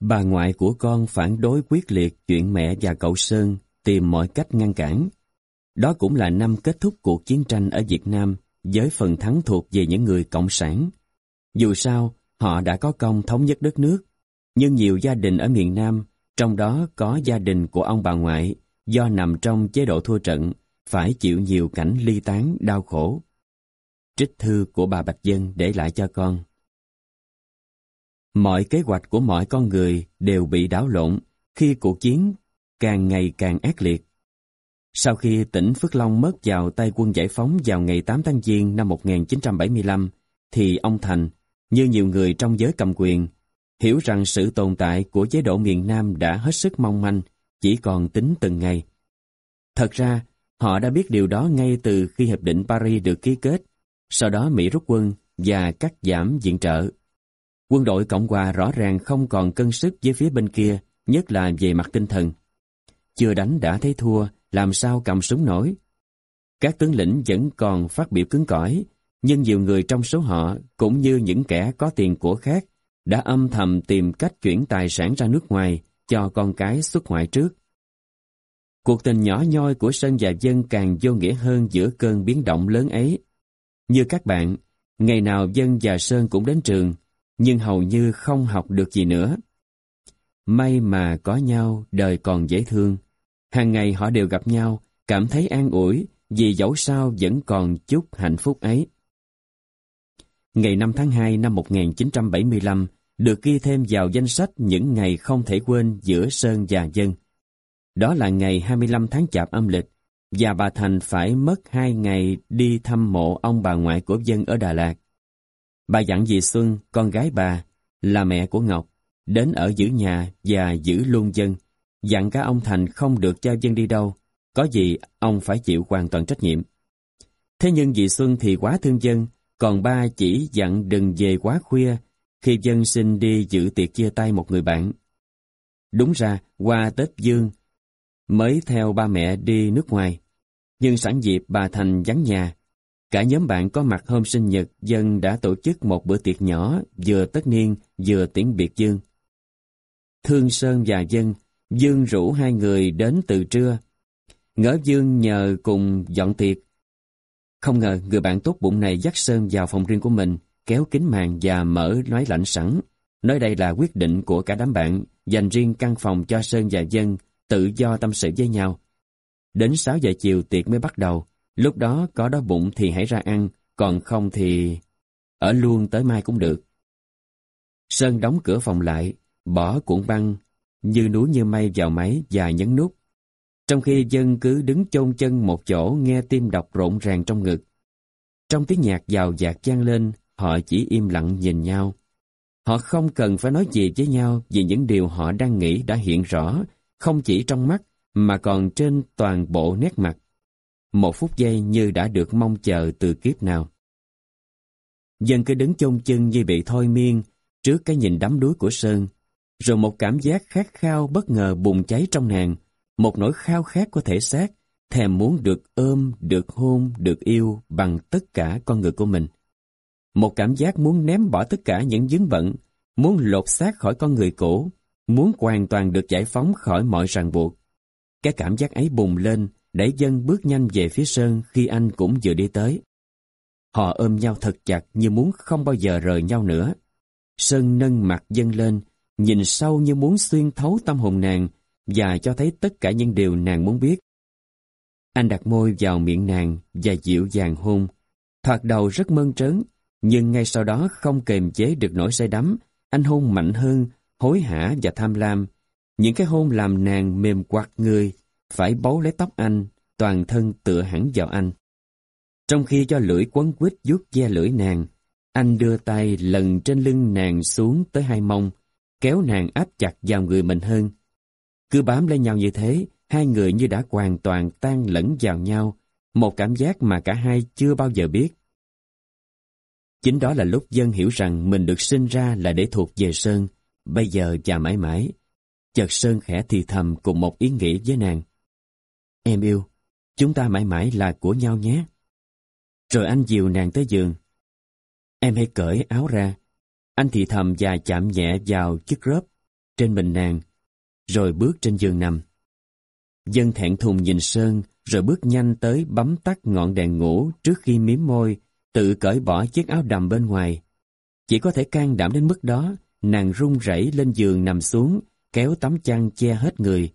Bà ngoại của con phản đối quyết liệt chuyện mẹ và cậu Sơn tìm mọi cách ngăn cản. Đó cũng là năm kết thúc cuộc chiến tranh ở Việt Nam với phần thắng thuộc về những người cộng sản. Dù sao, họ đã có công thống nhất đất nước, nhưng nhiều gia đình ở miền Nam, trong đó có gia đình của ông bà ngoại, do nằm trong chế độ thua trận, phải chịu nhiều cảnh ly tán đau khổ. Trích thư của bà Bạch Dân để lại cho con. Mọi kế hoạch của mọi con người đều bị đảo lộn khi cuộc chiến càng ngày càng ác liệt. Sau khi tỉnh Phước Long mất vào tay quân giải phóng vào ngày 8 tháng Giêng năm 1975, thì ông Thành, như nhiều người trong giới cầm quyền, hiểu rằng sự tồn tại của chế độ miền Nam đã hết sức mong manh, chỉ còn tính từng ngày. Thật ra, họ đã biết điều đó ngay từ khi Hiệp định Paris được ký kết, sau đó Mỹ rút quân và cắt giảm viện trợ. Quân đội Cộng Hòa rõ ràng không còn cân sức với phía bên kia, nhất là về mặt tinh thần. Chưa đánh đã thấy thua, làm sao cầm súng nổi. Các tướng lĩnh vẫn còn phát biểu cứng cỏi, nhưng nhiều người trong số họ, cũng như những kẻ có tiền của khác, đã âm thầm tìm cách chuyển tài sản ra nước ngoài cho con cái xuất ngoại trước. Cuộc tình nhỏ nhoi của Sơn và Dân càng vô nghĩa hơn giữa cơn biến động lớn ấy. Như các bạn, ngày nào Dân và Sơn cũng đến trường, nhưng hầu như không học được gì nữa. May mà có nhau, đời còn dễ thương. Hàng ngày họ đều gặp nhau, cảm thấy an ủi, vì dẫu sao vẫn còn chút hạnh phúc ấy. Ngày 5 tháng 2 năm 1975 được ghi thêm vào danh sách những ngày không thể quên giữa Sơn và Dân. Đó là ngày 25 tháng Chạp âm lịch, và bà Thành phải mất hai ngày đi thăm mộ ông bà ngoại của Dân ở Đà Lạt. Bà dặn dì Xuân, con gái bà, là mẹ của Ngọc, đến ở giữ nhà và giữ luôn Dân, dặn cả ông Thành không được cho Dân đi đâu, có gì ông phải chịu hoàn toàn trách nhiệm. Thế nhưng dì Xuân thì quá thương Dân, còn ba chỉ dặn đừng về quá khuya khi Dân xin đi dự tiệc chia tay một người bạn. Đúng ra, qua Tết Dương, mới theo ba mẹ đi nước ngoài. Nhưng sẵn dịp bà Thành vắng nhà, cả nhóm bạn có mặt hôm sinh nhật Dân đã tổ chức một bữa tiệc nhỏ vừa tất niên vừa tiễn biệt Dương. Thương Sơn và Dân, Dương rủ hai người đến từ trưa. Ngỡ Dương nhờ cùng dọn tiệc. Không ngờ người bạn tốt bụng này dắt Sơn vào phòng riêng của mình, kéo kính màn và mở nói lạnh sẵn. Nói đây là quyết định của cả đám bạn, dành riêng căn phòng cho Sơn và Dân tự do tâm sự với nhau. Đến 6 giờ chiều tiệc mới bắt đầu, lúc đó có đói bụng thì hãy ra ăn, còn không thì... ở luôn tới mai cũng được. Sơn đóng cửa phòng lại, bỏ cuộn băng, như núi như mây vào máy và nhấn nút. Trong khi dân cứ đứng chôn chân một chỗ nghe tim đập rộn ràng trong ngực. Trong tiếng nhạc giàu dạt chan lên, họ chỉ im lặng nhìn nhau. Họ không cần phải nói gì với nhau vì những điều họ đang nghĩ đã hiện rõ không chỉ trong mắt mà còn trên toàn bộ nét mặt. Một phút giây như đã được mong chờ từ kiếp nào. Dân cứ đứng chôn chân như bị thôi miên trước cái nhìn đắm đuối của Sơn, rồi một cảm giác khát khao bất ngờ bùng cháy trong nàng, một nỗi khao khát của thể xác, thèm muốn được ôm, được hôn, được yêu bằng tất cả con người của mình. Một cảm giác muốn ném bỏ tất cả những dướng bận, muốn lột xác khỏi con người cũ, muốn hoàn toàn được giải phóng khỏi mọi ràng buộc. Cái cảm giác ấy bùng lên, để dân bước nhanh về phía Sơn khi anh cũng vừa đi tới. Họ ôm nhau thật chặt như muốn không bao giờ rời nhau nữa. Sơn nâng mặt dân lên, nhìn sâu như muốn xuyên thấu tâm hồn nàng và cho thấy tất cả những điều nàng muốn biết. Anh đặt môi vào miệng nàng và dịu dàng hôn. Thoạt đầu rất mơn trớn, nhưng ngay sau đó không kềm chế được nỗi say đắm, anh hôn mạnh hơn, hối hả và tham lam. Những cái hôn làm nàng mềm quạt người, phải bấu lấy tóc anh, toàn thân tựa hẳn vào anh. Trong khi cho lưỡi quấn quýt vuốt ve lưỡi nàng, anh đưa tay lần trên lưng nàng xuống tới hai mông, kéo nàng áp chặt vào người mình hơn. Cứ bám lấy nhau như thế, hai người như đã hoàn toàn tan lẫn vào nhau, một cảm giác mà cả hai chưa bao giờ biết. Chính đó là lúc dân hiểu rằng mình được sinh ra là để thuộc về Sơn, bây giờ và mãi mãi. Chợt Sơn khẽ thì thầm cùng một ý nghĩ với nàng. Em yêu, chúng ta mãi mãi là của nhau nhé. Rồi anh dìu nàng tới giường. Em hãy cởi áo ra. Anh thì thầm và chạm nhẹ vào chiếc rớp. trên mình nàng, rồi bước trên giường nằm. Dân thẹn thùng nhìn Sơn, rồi bước nhanh tới bấm tắt ngọn đèn ngủ trước khi miếm môi, tự cởi bỏ chiếc áo đầm bên ngoài. Chỉ có thể can đảm đến mức đó, nàng run rẩy lên giường nằm xuống, kéo tấm chăn che hết người.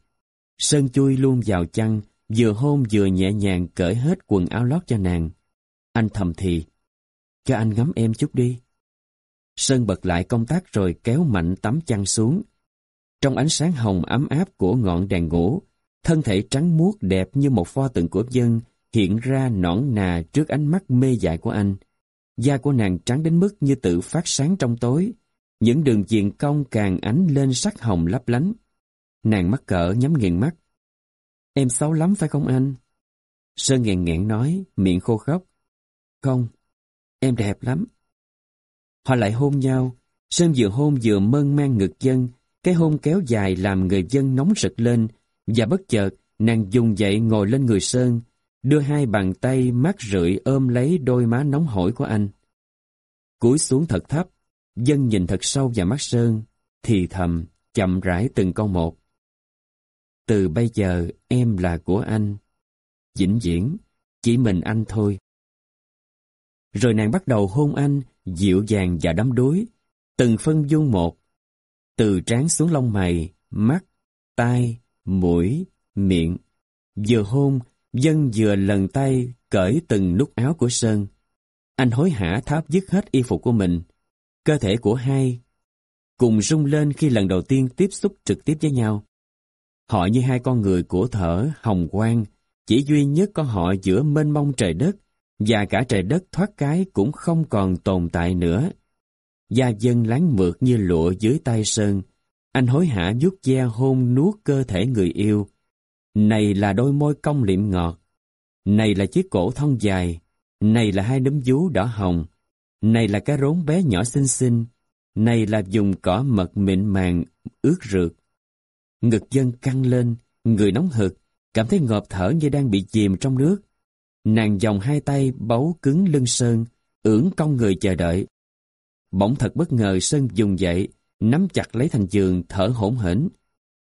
Sơn chui luôn vào chăn, vừa hôn vừa nhẹ nhàng cởi hết quần áo lót cho nàng. Anh thầm thì, cho anh ngắm em chút đi. Sơn bật lại công tác rồi kéo mạnh tấm chăn xuống. Trong ánh sáng hồng ấm áp của ngọn đèn ngủ, thân thể trắng muốt đẹp như một pho tượng của dân hiện ra nõn nà trước ánh mắt mê dại của anh. Da của nàng trắng đến mức như tự phát sáng trong tối, những đường viền cong càng ánh lên sắc hồng lấp lánh. Nàng mắc cỡ nhắm nghiền mắt. Em xấu lắm phải không anh? Sơn nghẹn nghẹn nói, miệng khô khóc. Không, em đẹp lắm. Họ lại hôn nhau, Sơn vừa hôn vừa mơn man ngực dân, cái hôn kéo dài làm người dân nóng rực lên, và bất chợt nàng dùng dậy ngồi lên người Sơn, đưa hai bàn tay mát rượi ôm lấy đôi má nóng hổi của anh. Cúi xuống thật thấp, dân nhìn thật sâu vào mắt Sơn, thì thầm, chậm rãi từng con một. Từ bây giờ em là của anh. Vĩnh viễn, chỉ mình anh thôi. Rồi nàng bắt đầu hôn anh, dịu dàng và đắm đuối, từng phân dung một. Từ trán xuống lông mày, mắt, tai, mũi, miệng. Vừa hôn, dân vừa lần tay cởi từng nút áo của Sơn. Anh hối hả tháp dứt hết y phục của mình. Cơ thể của hai cùng rung lên khi lần đầu tiên tiếp xúc trực tiếp với nhau. Họ như hai con người của thở hồng quang, chỉ duy nhất có họ giữa mênh mông trời đất, và cả trời đất thoát cái cũng không còn tồn tại nữa. Gia dân láng mượt như lụa dưới tay Sơn, anh hối hả vuốt ve hôn nuốt cơ thể người yêu. Này là đôi môi cong liệm ngọt. Này là chiếc cổ thon dài. Này là hai đấm vú đỏ hồng. Này là cái rốn bé nhỏ xinh xinh. Này là dùng cỏ mật mịn màng, ướt rượt. Ngực dân căng lên, người nóng hực, cảm thấy ngợp thở như đang bị chìm trong nước. Nàng dòng hai tay bấu cứng lưng Sơn, ưỡn cong người chờ đợi. Bỗng thật bất ngờ Sơn dùng dậy, nắm chặt lấy thành giường thở hổn hển.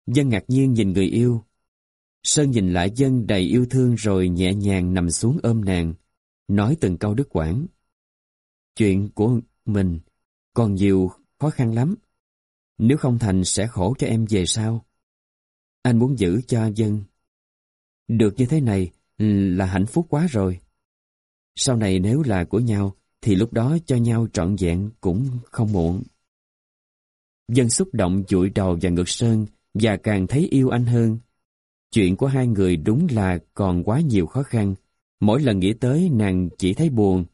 Dân ngạc nhiên nhìn người yêu. Sơn nhìn lại dân đầy yêu thương rồi nhẹ nhàng nằm xuống ôm nàng, nói từng câu đứt quãng. Chuyện của mình còn nhiều khó khăn lắm. Nếu không thành sẽ khổ cho em về sau. Anh muốn giữ cho dân. Được như thế này ừ, là hạnh phúc quá rồi. Sau này nếu là của nhau, thì lúc đó cho nhau trọn vẹn cũng không muộn. Dân xúc động dụi đầu và ngực Sơn và càng thấy yêu anh hơn. Chuyện của hai người đúng là còn quá nhiều khó khăn. Mỗi lần nghĩ tới, nàng chỉ thấy buồn.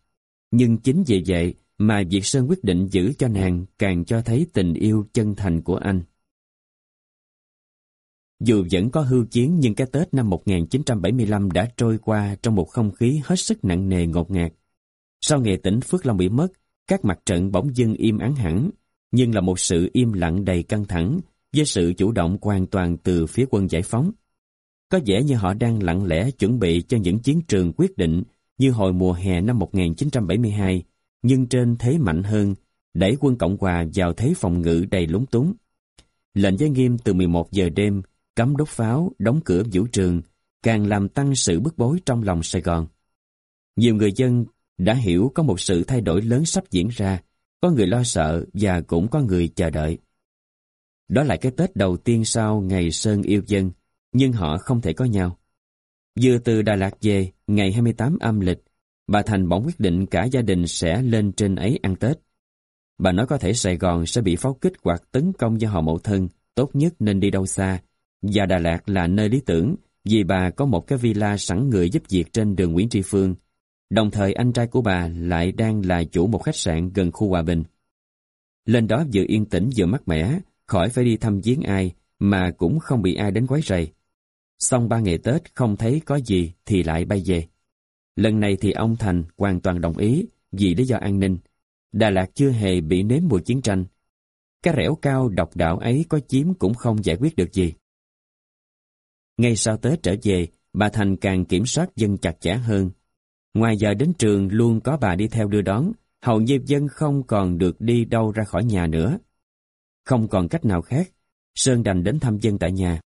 Nhưng chính vì vậy mà việc Sơn quyết định giữ cho nàng càng cho thấy tình yêu chân thành của anh. Dù vẫn có hưu chiến nhưng cái Tết năm 1975 đã trôi qua trong một không khí hết sức nặng nề ngột ngạt. Sau ngày tỉnh Phước Long bị mất, các mặt trận bỗng dưng im ắng hẳn, nhưng là một sự im lặng đầy căng thẳng với sự chủ động hoàn toàn từ phía quân giải phóng. Có vẻ như họ đang lặng lẽ chuẩn bị cho những chiến trường quyết định như hồi mùa hè năm 1972, nhưng trên thế mạnh hơn, đẩy quân Cộng Hòa vào thế phòng ngự đầy lúng túng. Lệnh giới nghiêm từ 11 giờ đêm, cấm đốt pháo, đóng cửa vũ trường, càng làm tăng sự bức bối trong lòng Sài Gòn. Nhiều người dân đã hiểu có một sự thay đổi lớn sắp diễn ra, có người lo sợ và cũng có người chờ đợi. Đó là cái Tết đầu tiên sau ngày Sơn yêu dân, nhưng họ không thể có nhau. Vừa từ Đà Lạt về, ngày 28 âm lịch, bà Thành bỗng quyết định cả gia đình sẽ lên trên ấy ăn Tết. Bà nói có thể Sài Gòn sẽ bị pháo kích hoặc tấn công do họ mậu thân, tốt nhất nên đi đâu xa, và Đà Lạt là nơi lý tưởng vì bà có một cái villa sẵn người giúp việc trên đường Nguyễn Tri Phương, Đồng thời anh trai của bà lại đang là chủ một khách sạn gần khu Hòa Bình. Lên đó vừa yên tĩnh vừa mát mẻ, khỏi phải đi thăm viếng ai, mà cũng không bị ai đến quấy rầy. Xong ba ngày Tết không thấy có gì thì lại bay về. Lần này thì ông Thành hoàn toàn đồng ý vì lý do an ninh. Đà Lạt chưa hề bị nếm mùi chiến tranh. Cái rẻo cao độc đạo ấy có chiếm cũng không giải quyết được gì. Ngay sau Tết trở về, bà Thành càng kiểm soát dân chặt chẽ hơn, Ngoài giờ đến trường luôn có bà đi theo đưa đón, hầu như dân không còn được đi đâu ra khỏi nhà nữa. Không còn cách nào khác, Sơn đành đến thăm dân tại nhà.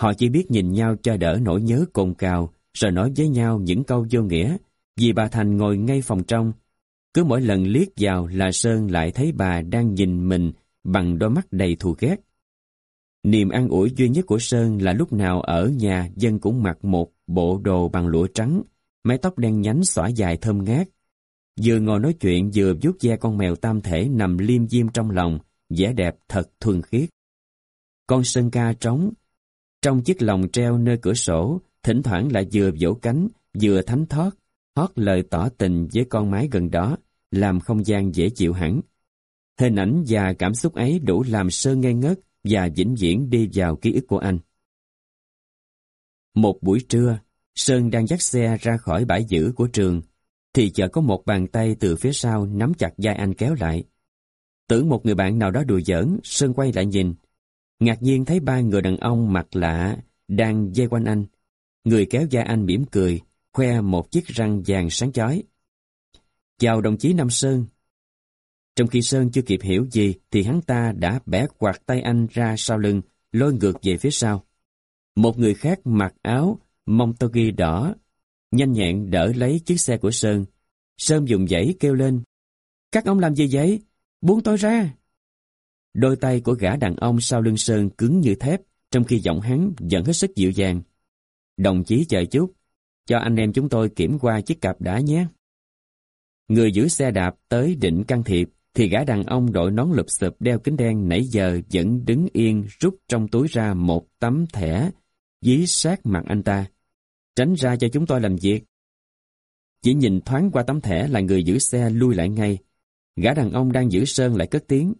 Họ chỉ biết nhìn nhau cho đỡ nỗi nhớ cồn cào, rồi nói với nhau những câu vô nghĩa, vì bà Thành ngồi ngay phòng trong. Cứ mỗi lần liếc vào là Sơn lại thấy bà đang nhìn mình bằng đôi mắt đầy thù ghét. Niềm an ủi duy nhất của Sơn là lúc nào ở nhà dân cũng mặc một bộ đồ bằng lụa trắng, mái tóc đen nhánh xõa dài thơm ngát. Vừa ngồi nói chuyện vừa vuốt ve con mèo tam thể nằm liêm diêm trong lòng, vẻ đẹp thật thuần khiết. Con Sơn ca trống, trong chiếc lồng treo nơi cửa sổ, thỉnh thoảng lại vừa vỗ cánh, vừa thánh thót, hót lời tỏ tình với con mái gần đó, làm không gian dễ chịu hẳn. Hình ảnh và cảm xúc ấy đủ làm Sơn ngây ngất và vĩnh viễn đi vào ký ức của anh. Một buổi trưa, Sơn đang dắt xe ra khỏi bãi giữ của trường, thì chợt có một bàn tay từ phía sau nắm chặt vai anh kéo lại. Tưởng một người bạn nào đó đùa giỡn, Sơn quay lại nhìn. Ngạc nhiên thấy ba người đàn ông mặt lạ đang dây quanh anh. Người kéo vai anh mỉm cười, khoe một chiếc răng vàng sáng chói. Chào đồng chí Nam Sơn. Trong khi Sơn chưa kịp hiểu gì thì hắn ta đã bẻ quạt tay anh ra sau lưng, lôi ngược về phía sau. Một người khác mặc áo Montogi đỏ, nhanh nhẹn đỡ lấy chiếc xe của Sơn. Sơn dùng dãy kêu lên. Các ông làm gì vậy? Buông tôi ra! Đôi tay của gã đàn ông sau lưng Sơn cứng như thép, trong khi giọng hắn vẫn hết sức dịu dàng. Đồng chí chờ chút, cho anh em chúng tôi kiểm qua chiếc cặp đã nhé. Người giữ xe đạp tới định can thiệp, thì gã đàn ông đội nón lụp xụp đeo kính đen nãy giờ vẫn đứng yên rút trong túi ra một tấm thẻ dí sát mặt anh ta. Tránh ra cho chúng tôi làm việc. Chỉ nhìn thoáng qua tấm thẻ là người giữ xe lui lại ngay. Gã đàn ông đang giữ sơn lại cất tiếng.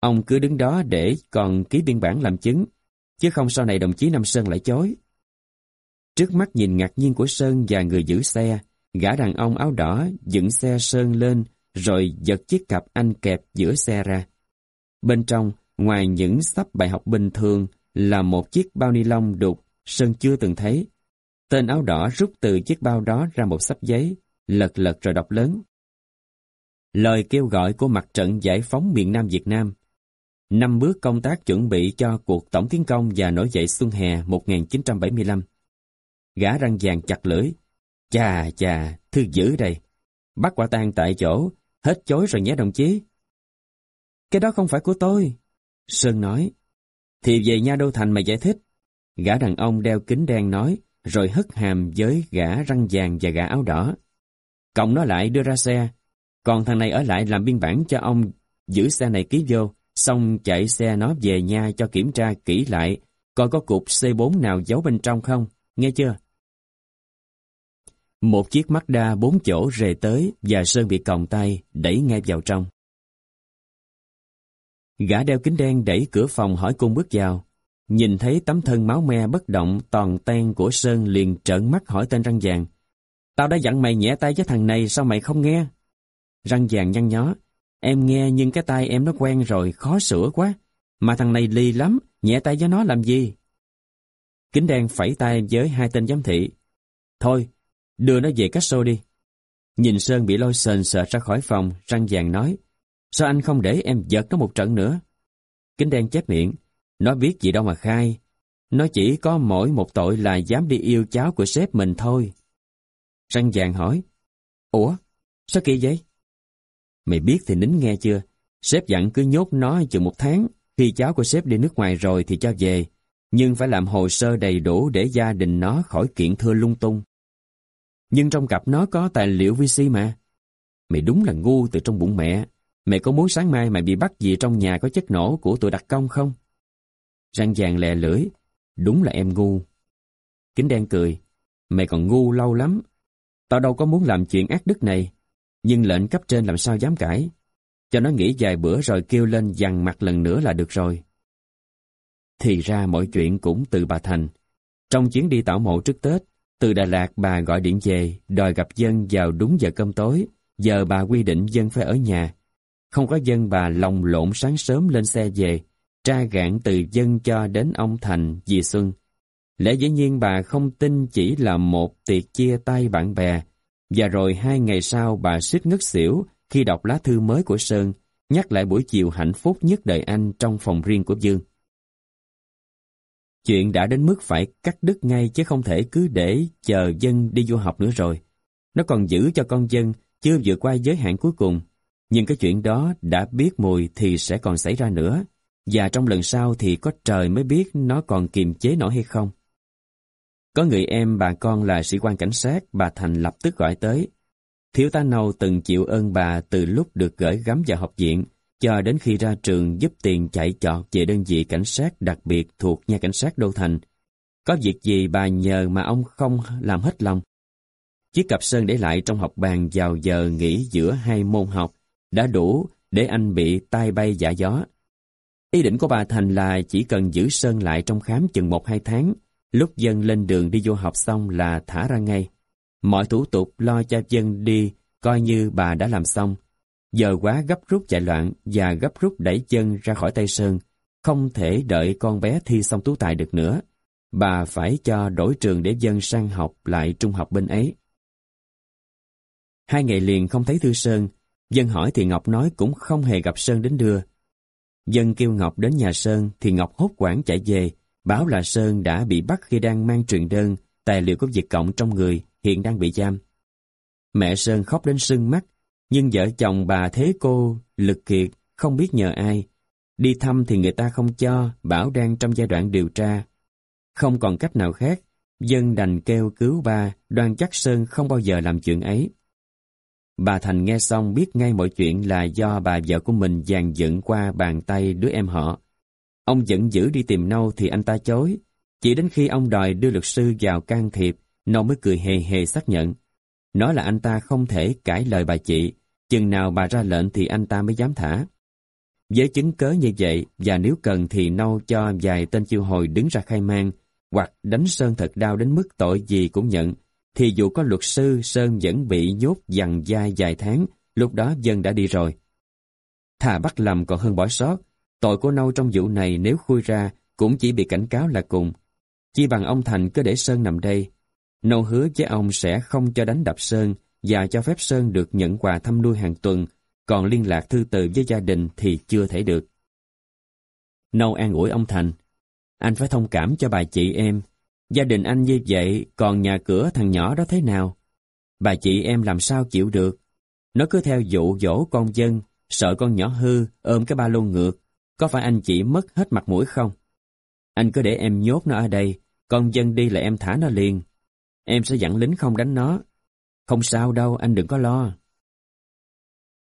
Ông cứ đứng đó để còn ký biên bản làm chứng, chứ không sau này đồng chí Nam Sơn lại chối. Trước mắt nhìn ngạc nhiên của Sơn và người giữ xe, gã đàn ông áo đỏ dựng xe Sơn lên rồi giật chiếc cặp anh kẹp giữa xe ra. Bên trong, ngoài những sắp bài học bình thường là một chiếc bao ni lông đục Sơn chưa từng thấy. Tên áo đỏ rút từ chiếc bao đó ra một sắp giấy, lật lật rồi đọc lớn. Lời kêu gọi của mặt trận giải phóng miền Nam Việt Nam. Năm bước công tác chuẩn bị cho cuộc tổng tiến công và nổi dậy xuân hè 1975. Gã răng vàng chặt lưỡi. Chà chà, thư dữ đây. Bắt quả tang tại chỗ, hết chối rồi nhé đồng chí. Cái đó không phải của tôi. Sơn nói. Thì về nha đô thành mà giải thích. Gã đàn ông đeo kính đen nói, rồi hất hàm với gã răng vàng và gã áo đỏ. Cộng nó lại đưa ra xe, còn thằng này ở lại làm biên bản cho ông giữ xe này ký vô, xong chạy xe nó về nhà cho kiểm tra kỹ lại, coi có cục C4 nào giấu bên trong không, nghe chưa? Một chiếc Mazda bốn chỗ rề tới và Sơn bị còng tay, đẩy ngay vào trong. Gã đeo kính đen đẩy cửa phòng hỏi cung bước vào. Nhìn thấy tấm thân máu me bất động toàn ten của Sơn liền trợn mắt hỏi tên răng vàng. Tao đã dặn mày nhẹ tay với thằng này sao mày không nghe? Răng vàng nhăn nhó. Em nghe nhưng cái tay em nó quen rồi, khó sửa quá. Mà thằng này ly lắm, nhẹ tay với nó làm gì? Kính đen phẩy tay với hai tên giám thị. Thôi, đưa nó về cách xô đi. Nhìn Sơn bị lôi sền sợ ra khỏi phòng, răng vàng nói. Sao anh không để em giật nó một trận nữa? Kính đen chép miệng. Nó biết gì đâu mà khai. Nó chỉ có mỗi một tội là dám đi yêu cháu của sếp mình thôi. Răng vàng hỏi. Ủa? Sao kỳ vậy? Mày biết thì nín nghe chưa? Sếp dặn cứ nhốt nó chừng một tháng. Khi cháu của sếp đi nước ngoài rồi thì cho về. Nhưng phải làm hồ sơ đầy đủ để gia đình nó khỏi kiện thưa lung tung. Nhưng trong cặp nó có tài liệu VC mà. Mày đúng là ngu từ trong bụng mẹ. Mày có muốn sáng mai mày bị bắt gì trong nhà có chất nổ của tụi đặc công không? Răng vàng lè lưỡi. Đúng là em ngu. Kính đen cười. Mày còn ngu lâu lắm. Tao đâu có muốn làm chuyện ác đức này. Nhưng lệnh cấp trên làm sao dám cãi. Cho nó nghỉ vài bữa rồi kêu lên dằn mặt lần nữa là được rồi. Thì ra mọi chuyện cũng từ bà Thành. Trong chuyến đi tảo mộ trước Tết, từ Đà Lạt bà gọi điện về, đòi gặp dân vào đúng giờ cơm tối. Giờ bà quy định dân phải ở nhà. Không có dân bà lòng lộn sáng sớm lên xe về, tra gạn từ dân cho đến ông Thành, dì Xuân. Lẽ dĩ nhiên bà không tin chỉ là một tiệc chia tay bạn bè, và rồi hai ngày sau bà suýt ngất xỉu khi đọc lá thư mới của Sơn, nhắc lại buổi chiều hạnh phúc nhất đời anh trong phòng riêng của Dương. Chuyện đã đến mức phải cắt đứt ngay chứ không thể cứ để chờ dân đi du học nữa rồi. Nó còn giữ cho con dân chưa vượt qua giới hạn cuối cùng. Nhưng cái chuyện đó đã biết mùi thì sẽ còn xảy ra nữa. Và trong lần sau thì có trời mới biết nó còn kiềm chế nổi hay không. Có người em bà con là sĩ quan cảnh sát, bà Thành lập tức gọi tới. Thiếu tá Nâu từng chịu ơn bà từ lúc được gửi gắm vào học viện, cho đến khi ra trường giúp tiền chạy chọt về đơn vị cảnh sát đặc biệt thuộc nhà cảnh sát Đô Thành. Có việc gì bà nhờ mà ông không làm hết lòng. Chiếc cặp sơn để lại trong học bàn vào giờ nghỉ giữa hai môn học đã đủ để anh bị tai bay giả gió. Ý định của bà Thành là chỉ cần giữ sơn lại trong khám chừng một hai tháng, lúc dân lên đường đi vô học xong là thả ra ngay. Mọi thủ tục lo cho dân đi coi như bà đã làm xong. Giờ quá gấp rút chạy loạn và gấp rút đẩy dân ra khỏi Tây Sơn, không thể đợi con bé thi xong tú tài được nữa. Bà phải cho đổi trường để dân sang học lại trung học bên ấy. Hai ngày liền không thấy Thư Sơn, dân hỏi thì Ngọc nói cũng không hề gặp Sơn đến đưa. Dân kêu Ngọc đến nhà Sơn thì Ngọc hốt quảng chạy về, báo là Sơn đã bị bắt khi đang mang truyền đơn, tài liệu có Việt Cộng trong người, hiện đang bị giam. Mẹ Sơn khóc đến sưng mắt, nhưng vợ chồng bà thế cô, lực kiệt, không biết nhờ ai. Đi thăm thì người ta không cho, bảo đang trong giai đoạn điều tra. Không còn cách nào khác, dân đành kêu cứu ba, đoan chắc Sơn không bao giờ làm chuyện ấy. Bà Thành nghe xong biết ngay mọi chuyện là do bà vợ của mình dàn dựng qua bàn tay đứa em họ. Ông dẫn dữ đi tìm Nâu thì anh ta chối. Chỉ đến khi ông đòi đưa luật sư vào can thiệp, Nâu mới cười hề hề xác nhận. Nói là anh ta không thể cãi lời bà chị, chừng nào bà ra lệnh thì anh ta mới dám thả. Với chứng cớ như vậy, và nếu cần thì Nâu cho vài tên chiêu hồi đứng ra khai mang, hoặc đánh Sơn thật đau đến mức tội gì cũng nhận, thì dù có luật sư, Sơn vẫn bị nhốt dằn dai vài tháng, lúc đó dân đã đi rồi. Thà bắt lầm còn hơn bỏ sót, tội của Nâu trong vụ này nếu khui ra cũng chỉ bị cảnh cáo là cùng. Chỉ bằng ông Thành cứ để Sơn nằm đây. Nâu hứa với ông sẽ không cho đánh đập Sơn và cho phép Sơn được nhận quà thăm nuôi hàng tuần, còn liên lạc thư từ với gia đình thì chưa thể được. Nâu an ủi ông Thành. Anh phải thông cảm cho bà chị em, Gia đình anh như vậy, còn nhà cửa thằng nhỏ đó thế nào? Bà chị em làm sao chịu được? Nó cứ theo dụ dỗ con dân, sợ con nhỏ hư, ôm cái ba lô ngược. Có phải anh chị mất hết mặt mũi không? Anh cứ để em nhốt nó ở đây, con dân đi là em thả nó liền. Em sẽ dặn lính không đánh nó. Không sao đâu, anh đừng có lo.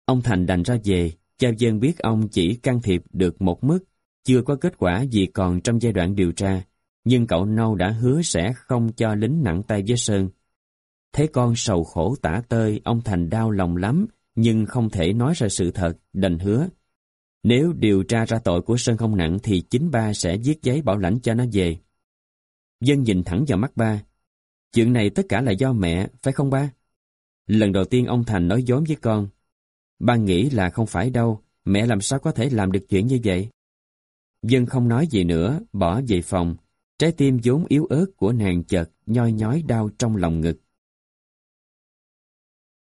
Ông Thành đành ra về, cho dân biết ông chỉ can thiệp được một mức, chưa có kết quả gì còn trong giai đoạn điều tra nhưng cậu nâu đã hứa sẽ không cho lính nặng tay với Sơn. Thấy con sầu khổ tả tơi, ông Thành đau lòng lắm, nhưng không thể nói ra sự thật, đành hứa. Nếu điều tra ra tội của Sơn không nặng thì chính ba sẽ viết giấy bảo lãnh cho nó về. Dân nhìn thẳng vào mắt ba. Chuyện này tất cả là do mẹ, phải không ba? Lần đầu tiên ông Thành nói dối với con. Ba nghĩ là không phải đâu, mẹ làm sao có thể làm được chuyện như vậy? Dân không nói gì nữa, bỏ về phòng, Trái tim vốn yếu ớt của nàng chợt nhoi nhói đau trong lòng ngực.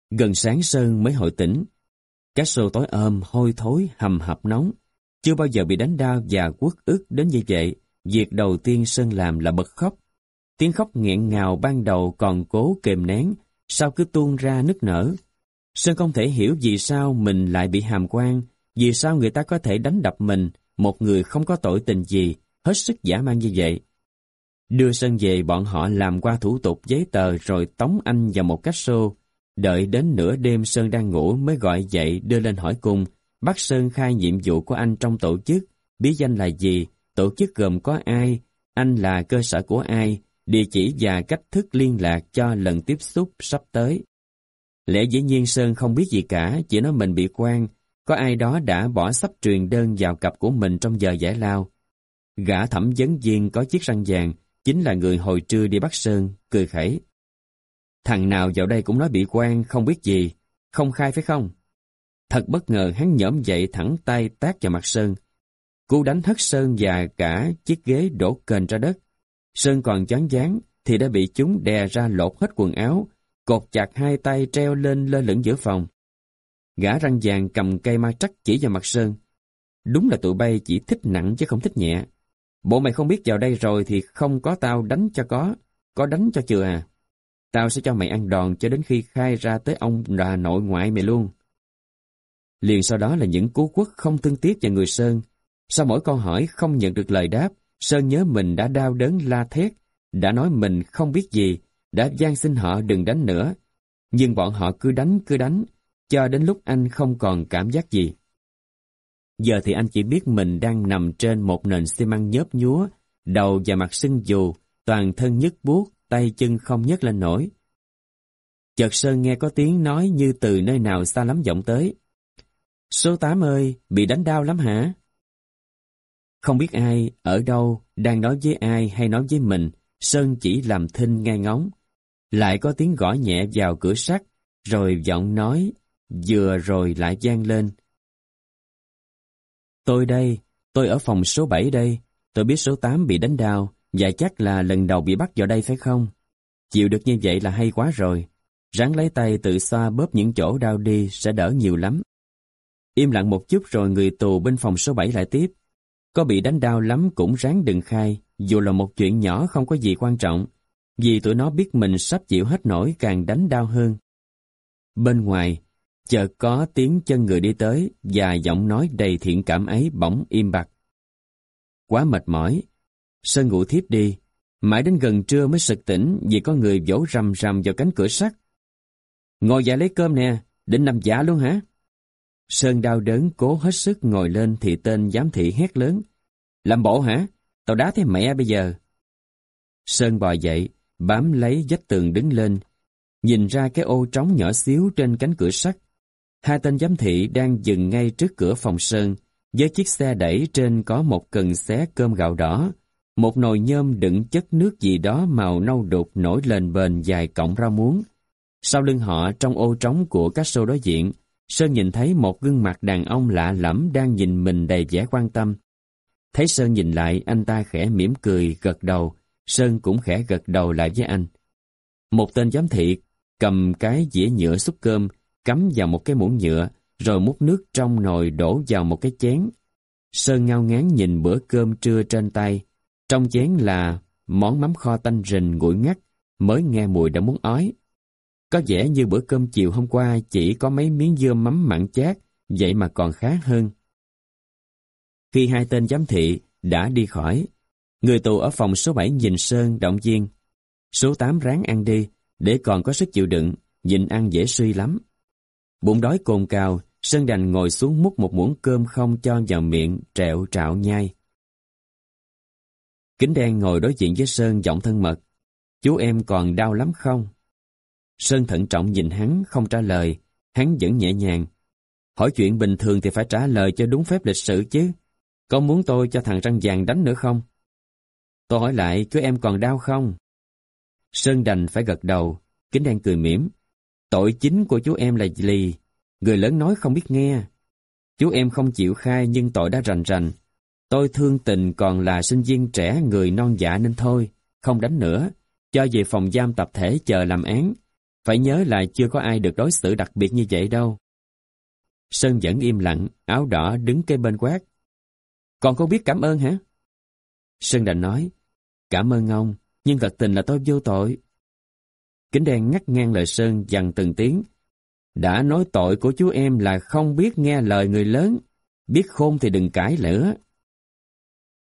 Gần sáng Sơn mới hội tỉnh. Cá sô tối ôm, hôi thối, hầm hập nóng. Chưa bao giờ bị đánh đau và quất ức đến như vậy. Việc đầu tiên Sơn làm là bật khóc. Tiếng khóc nghẹn ngào ban đầu còn cố kềm nén, sao cứ tuôn ra nức nở. Sơn không thể hiểu vì sao mình lại bị hàm quan, vì sao người ta có thể đánh đập mình, một người không có tội tình gì, hết sức giả mang như vậy. Đưa Sơn về bọn họ làm qua thủ tục giấy tờ rồi tống anh vào một cách xô. Đợi đến nửa đêm Sơn đang ngủ mới gọi dậy đưa lên hỏi cung. Bắt Sơn khai nhiệm vụ của anh trong tổ chức, bí danh là gì, tổ chức gồm có ai, anh là cơ sở của ai, địa chỉ và cách thức liên lạc cho lần tiếp xúc sắp tới. Lẽ dĩ nhiên Sơn không biết gì cả, chỉ nói mình bị quan, có ai đó đã bỏ sắp truyền đơn vào cặp của mình trong giờ giải lao. Gã thẩm vấn viên có chiếc răng vàng, chính là người hồi trưa đi bắt Sơn, cười khẩy. Thằng nào vào đây cũng nói bị quan, không biết gì, không khai phải không? Thật bất ngờ hắn nhõm dậy thẳng tay tác vào mặt Sơn. Cú đánh hất Sơn và cả chiếc ghế đổ kềnh ra đất. Sơn còn chán dáng thì đã bị chúng đè ra lột hết quần áo, cột chặt hai tay treo lên lơ lửng giữa phòng. Gã răng vàng cầm cây ma trắc chỉ vào mặt Sơn. Đúng là tụi bay chỉ thích nặng chứ không thích nhẹ. Bộ mày không biết vào đây rồi thì không có tao đánh cho có, có đánh cho chưa à? Tao sẽ cho mày ăn đòn cho đến khi khai ra tới ông là nội ngoại mày luôn. Liền sau đó là những cú quất không thương tiếc vào người Sơn. Sau mỗi câu hỏi không nhận được lời đáp, Sơn nhớ mình đã đau đớn la thét, đã nói mình không biết gì, đã gian xin họ đừng đánh nữa. Nhưng bọn họ cứ đánh cứ đánh, cho đến lúc anh không còn cảm giác gì. Giờ thì anh chỉ biết mình đang nằm trên một nền xi măng nhớp nhúa, đầu và mặt sưng dù, toàn thân nhức buốt, tay chân không nhấc lên nổi. Chợt Sơn nghe có tiếng nói như từ nơi nào xa lắm vọng tới. Số 8 ơi, bị đánh đau lắm hả? Không biết ai, ở đâu, đang nói với ai hay nói với mình, Sơn chỉ làm thinh nghe ngóng. Lại có tiếng gõ nhẹ vào cửa sắt, rồi giọng nói, vừa rồi lại gian lên. Tôi đây, tôi ở phòng số 7 đây, tôi biết số 8 bị đánh đau, và chắc là lần đầu bị bắt vào đây phải không? Chịu được như vậy là hay quá rồi. Ráng lấy tay tự xoa bóp những chỗ đau đi sẽ đỡ nhiều lắm. Im lặng một chút rồi người tù bên phòng số 7 lại tiếp. Có bị đánh đau lắm cũng ráng đừng khai, dù là một chuyện nhỏ không có gì quan trọng, vì tụi nó biết mình sắp chịu hết nổi càng đánh đau hơn. Bên ngoài, chợt có tiếng chân người đi tới và giọng nói đầy thiện cảm ấy bỗng im bặt. Quá mệt mỏi, Sơn ngủ thiếp đi, mãi đến gần trưa mới sực tỉnh vì có người vỗ rầm rầm vào cánh cửa sắt. Ngồi dậy lấy cơm nè, định nằm giả luôn hả? Sơn đau đớn cố hết sức ngồi lên thì tên giám thị hét lớn. Làm bộ hả? Tao đá thấy mẹ bây giờ. Sơn bò dậy, bám lấy vách tường đứng lên, nhìn ra cái ô trống nhỏ xíu trên cánh cửa sắt. Hai tên giám thị đang dừng ngay trước cửa phòng Sơn, với chiếc xe đẩy trên có một cần xé cơm gạo đỏ, một nồi nhôm đựng chất nước gì đó màu nâu đục nổi lên bền dài cọng rau muống. Sau lưng họ trong ô trống của các show đối diện, Sơn nhìn thấy một gương mặt đàn ông lạ lẫm đang nhìn mình đầy vẻ quan tâm. Thấy Sơn nhìn lại, anh ta khẽ mỉm cười, gật đầu. Sơn cũng khẽ gật đầu lại với anh. Một tên giám thị cầm cái dĩa nhựa xúc cơm, cắm vào một cái muỗng nhựa, rồi múc nước trong nồi đổ vào một cái chén. Sơn ngao ngán nhìn bữa cơm trưa trên tay. Trong chén là món mắm kho tanh rình nguội ngắt, mới nghe mùi đã muốn ói. Có vẻ như bữa cơm chiều hôm qua chỉ có mấy miếng dưa mắm mặn chát, vậy mà còn khá hơn. Khi hai tên giám thị đã đi khỏi, người tù ở phòng số 7 nhìn Sơn động viên. Số 8 ráng ăn đi, để còn có sức chịu đựng, nhịn ăn dễ suy lắm. Bụng đói cồn cào, Sơn đành ngồi xuống múc một muỗng cơm không cho vào miệng, trẹo trạo nhai. Kính đen ngồi đối diện với Sơn giọng thân mật. Chú em còn đau lắm không? Sơn thận trọng nhìn hắn, không trả lời. Hắn vẫn nhẹ nhàng. Hỏi chuyện bình thường thì phải trả lời cho đúng phép lịch sự chứ. Có muốn tôi cho thằng răng vàng đánh nữa không? Tôi hỏi lại, chú em còn đau không? Sơn đành phải gật đầu, kính đang cười mỉm. Tội chính của chú em là lì, người lớn nói không biết nghe. Chú em không chịu khai nhưng tội đã rành rành. Tôi thương tình còn là sinh viên trẻ người non dạ nên thôi, không đánh nữa, cho về phòng giam tập thể chờ làm án. Phải nhớ là chưa có ai được đối xử đặc biệt như vậy đâu. Sơn vẫn im lặng, áo đỏ đứng kê bên quát. Còn không biết cảm ơn hả? Sơn đành nói, cảm ơn ông, nhưng thật tình là tôi vô tội. Kính đen ngắt ngang lời Sơn dằn từng tiếng. Đã nói tội của chú em là không biết nghe lời người lớn, biết khôn thì đừng cãi lửa.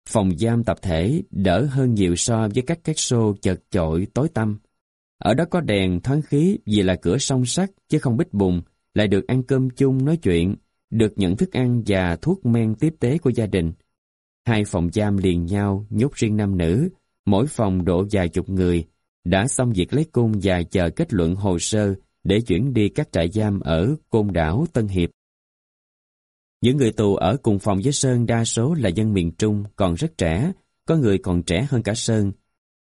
Phòng giam tập thể đỡ hơn nhiều so với các các xô chật chội tối tăm. Ở đó có đèn thoáng khí vì là cửa song sắt chứ không bích bùng, lại được ăn cơm chung nói chuyện, được nhận thức ăn và thuốc men tiếp tế của gia đình. Hai phòng giam liền nhau, nhốt riêng nam nữ, mỗi phòng độ vài chục người, đã xong việc lấy cung và chờ kết luận hồ sơ để chuyển đi các trại giam ở Côn Đảo, Tân Hiệp. Những người tù ở cùng phòng với Sơn đa số là dân miền Trung, còn rất trẻ, có người còn trẻ hơn cả Sơn.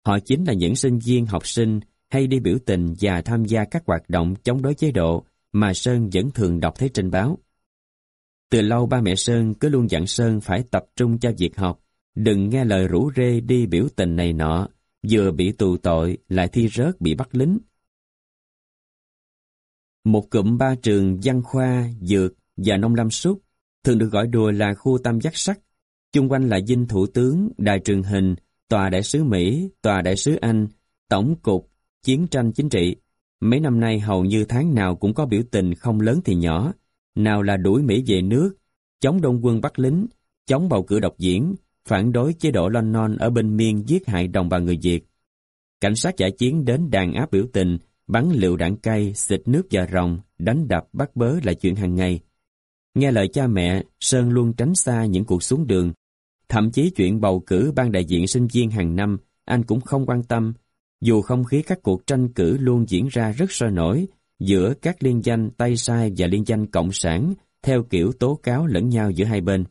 Họ chính là những sinh viên học sinh hay đi biểu tình và tham gia các hoạt động chống đối chế độ mà Sơn vẫn thường đọc thấy trên báo. Từ lâu ba mẹ Sơn cứ luôn dặn Sơn phải tập trung cho việc học, đừng nghe lời rủ rê đi biểu tình này nọ, vừa bị tù tội lại thi rớt bị bắt lính. Một cụm ba trường văn khoa, dược và nông lâm súc thường được gọi đùa là khu tam giác sắt. Chung quanh là dinh thủ tướng, đài truyền hình, tòa đại sứ Mỹ, tòa đại sứ Anh, tổng cục, chiến tranh chính trị. Mấy năm nay hầu như tháng nào cũng có biểu tình không lớn thì nhỏ, nào là đuổi Mỹ về nước, chống đông quân bắt lính, chống bầu cử độc diễn, phản đối chế độ London ở bên miên giết hại đồng bào người Việt. Cảnh sát giải chiến đến đàn áp biểu tình, bắn lựu đạn cay, xịt nước và rồng, đánh đập bắt bớ là chuyện hàng ngày. Nghe lời cha mẹ, Sơn luôn tránh xa những cuộc xuống đường. Thậm chí chuyện bầu cử ban đại diện sinh viên hàng năm, anh cũng không quan tâm, dù không khí các cuộc tranh cử luôn diễn ra rất sôi nổi giữa các liên danh tay Sai và liên danh Cộng sản theo kiểu tố cáo lẫn nhau giữa hai bên.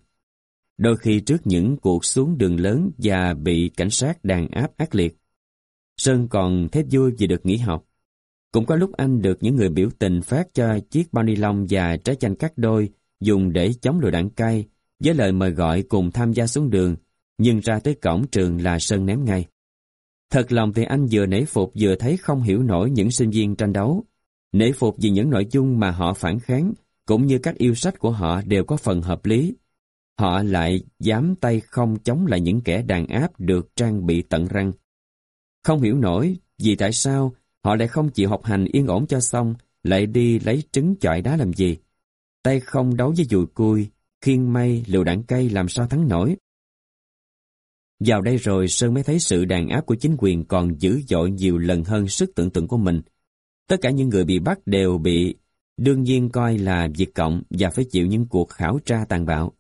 Đôi khi trước những cuộc xuống đường lớn và bị cảnh sát đàn áp ác liệt, Sơn còn thấy vui vì được nghỉ học. Cũng có lúc anh được những người biểu tình phát cho chiếc bao ni lông và trái chanh cắt đôi dùng để chống lùi đạn cay với lời mời gọi cùng tham gia xuống đường, nhưng ra tới cổng trường là Sơn ném ngay. Thật lòng thì anh vừa nể phục vừa thấy không hiểu nổi những sinh viên tranh đấu. Nể phục vì những nội dung mà họ phản kháng, cũng như các yêu sách của họ đều có phần hợp lý. Họ lại dám tay không chống lại những kẻ đàn áp được trang bị tận răng. Không hiểu nổi vì tại sao họ lại không chịu học hành yên ổn cho xong, lại đi lấy trứng chọi đá làm gì. Tay không đấu với dùi cui, khiên mây, lựu đạn cây làm sao thắng nổi. Vào đây rồi Sơn mới thấy sự đàn áp của chính quyền còn dữ dội nhiều lần hơn sức tưởng tượng của mình. Tất cả những người bị bắt đều bị đương nhiên coi là Việt Cộng và phải chịu những cuộc khảo tra tàn bạo.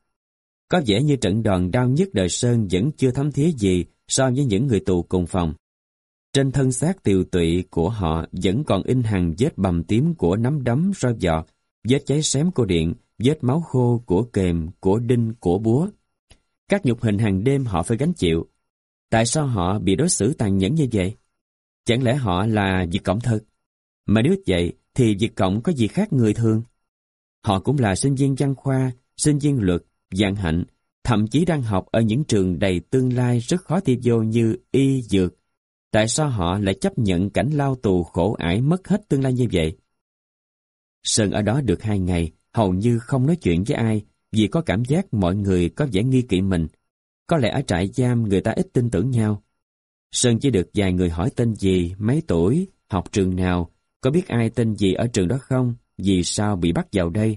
Có vẻ như trận đòn đau nhất đời Sơn vẫn chưa thấm thía gì so với những người tù cùng phòng. Trên thân xác tiều tụy của họ vẫn còn in hàng vết bầm tím của nắm đấm roi giọt, vết cháy xém của điện, vết máu khô của kềm, của đinh, của búa. Các nhục hình hàng đêm họ phải gánh chịu. Tại sao họ bị đối xử tàn nhẫn như vậy? Chẳng lẽ họ là Việt Cộng thật? Mà nếu vậy, thì Việt Cộng có gì khác người thường? Họ cũng là sinh viên văn khoa, sinh viên luật, dạng hạnh, thậm chí đang học ở những trường đầy tương lai rất khó thi vô như y dược. Tại sao họ lại chấp nhận cảnh lao tù khổ ải mất hết tương lai như vậy? Sơn ở đó được hai ngày, hầu như không nói chuyện với ai, vì có cảm giác mọi người có vẻ nghi kỵ mình. Có lẽ ở trại giam người ta ít tin tưởng nhau. Sơn chỉ được vài người hỏi tên gì, mấy tuổi, học trường nào, có biết ai tên gì ở trường đó không, vì sao bị bắt vào đây.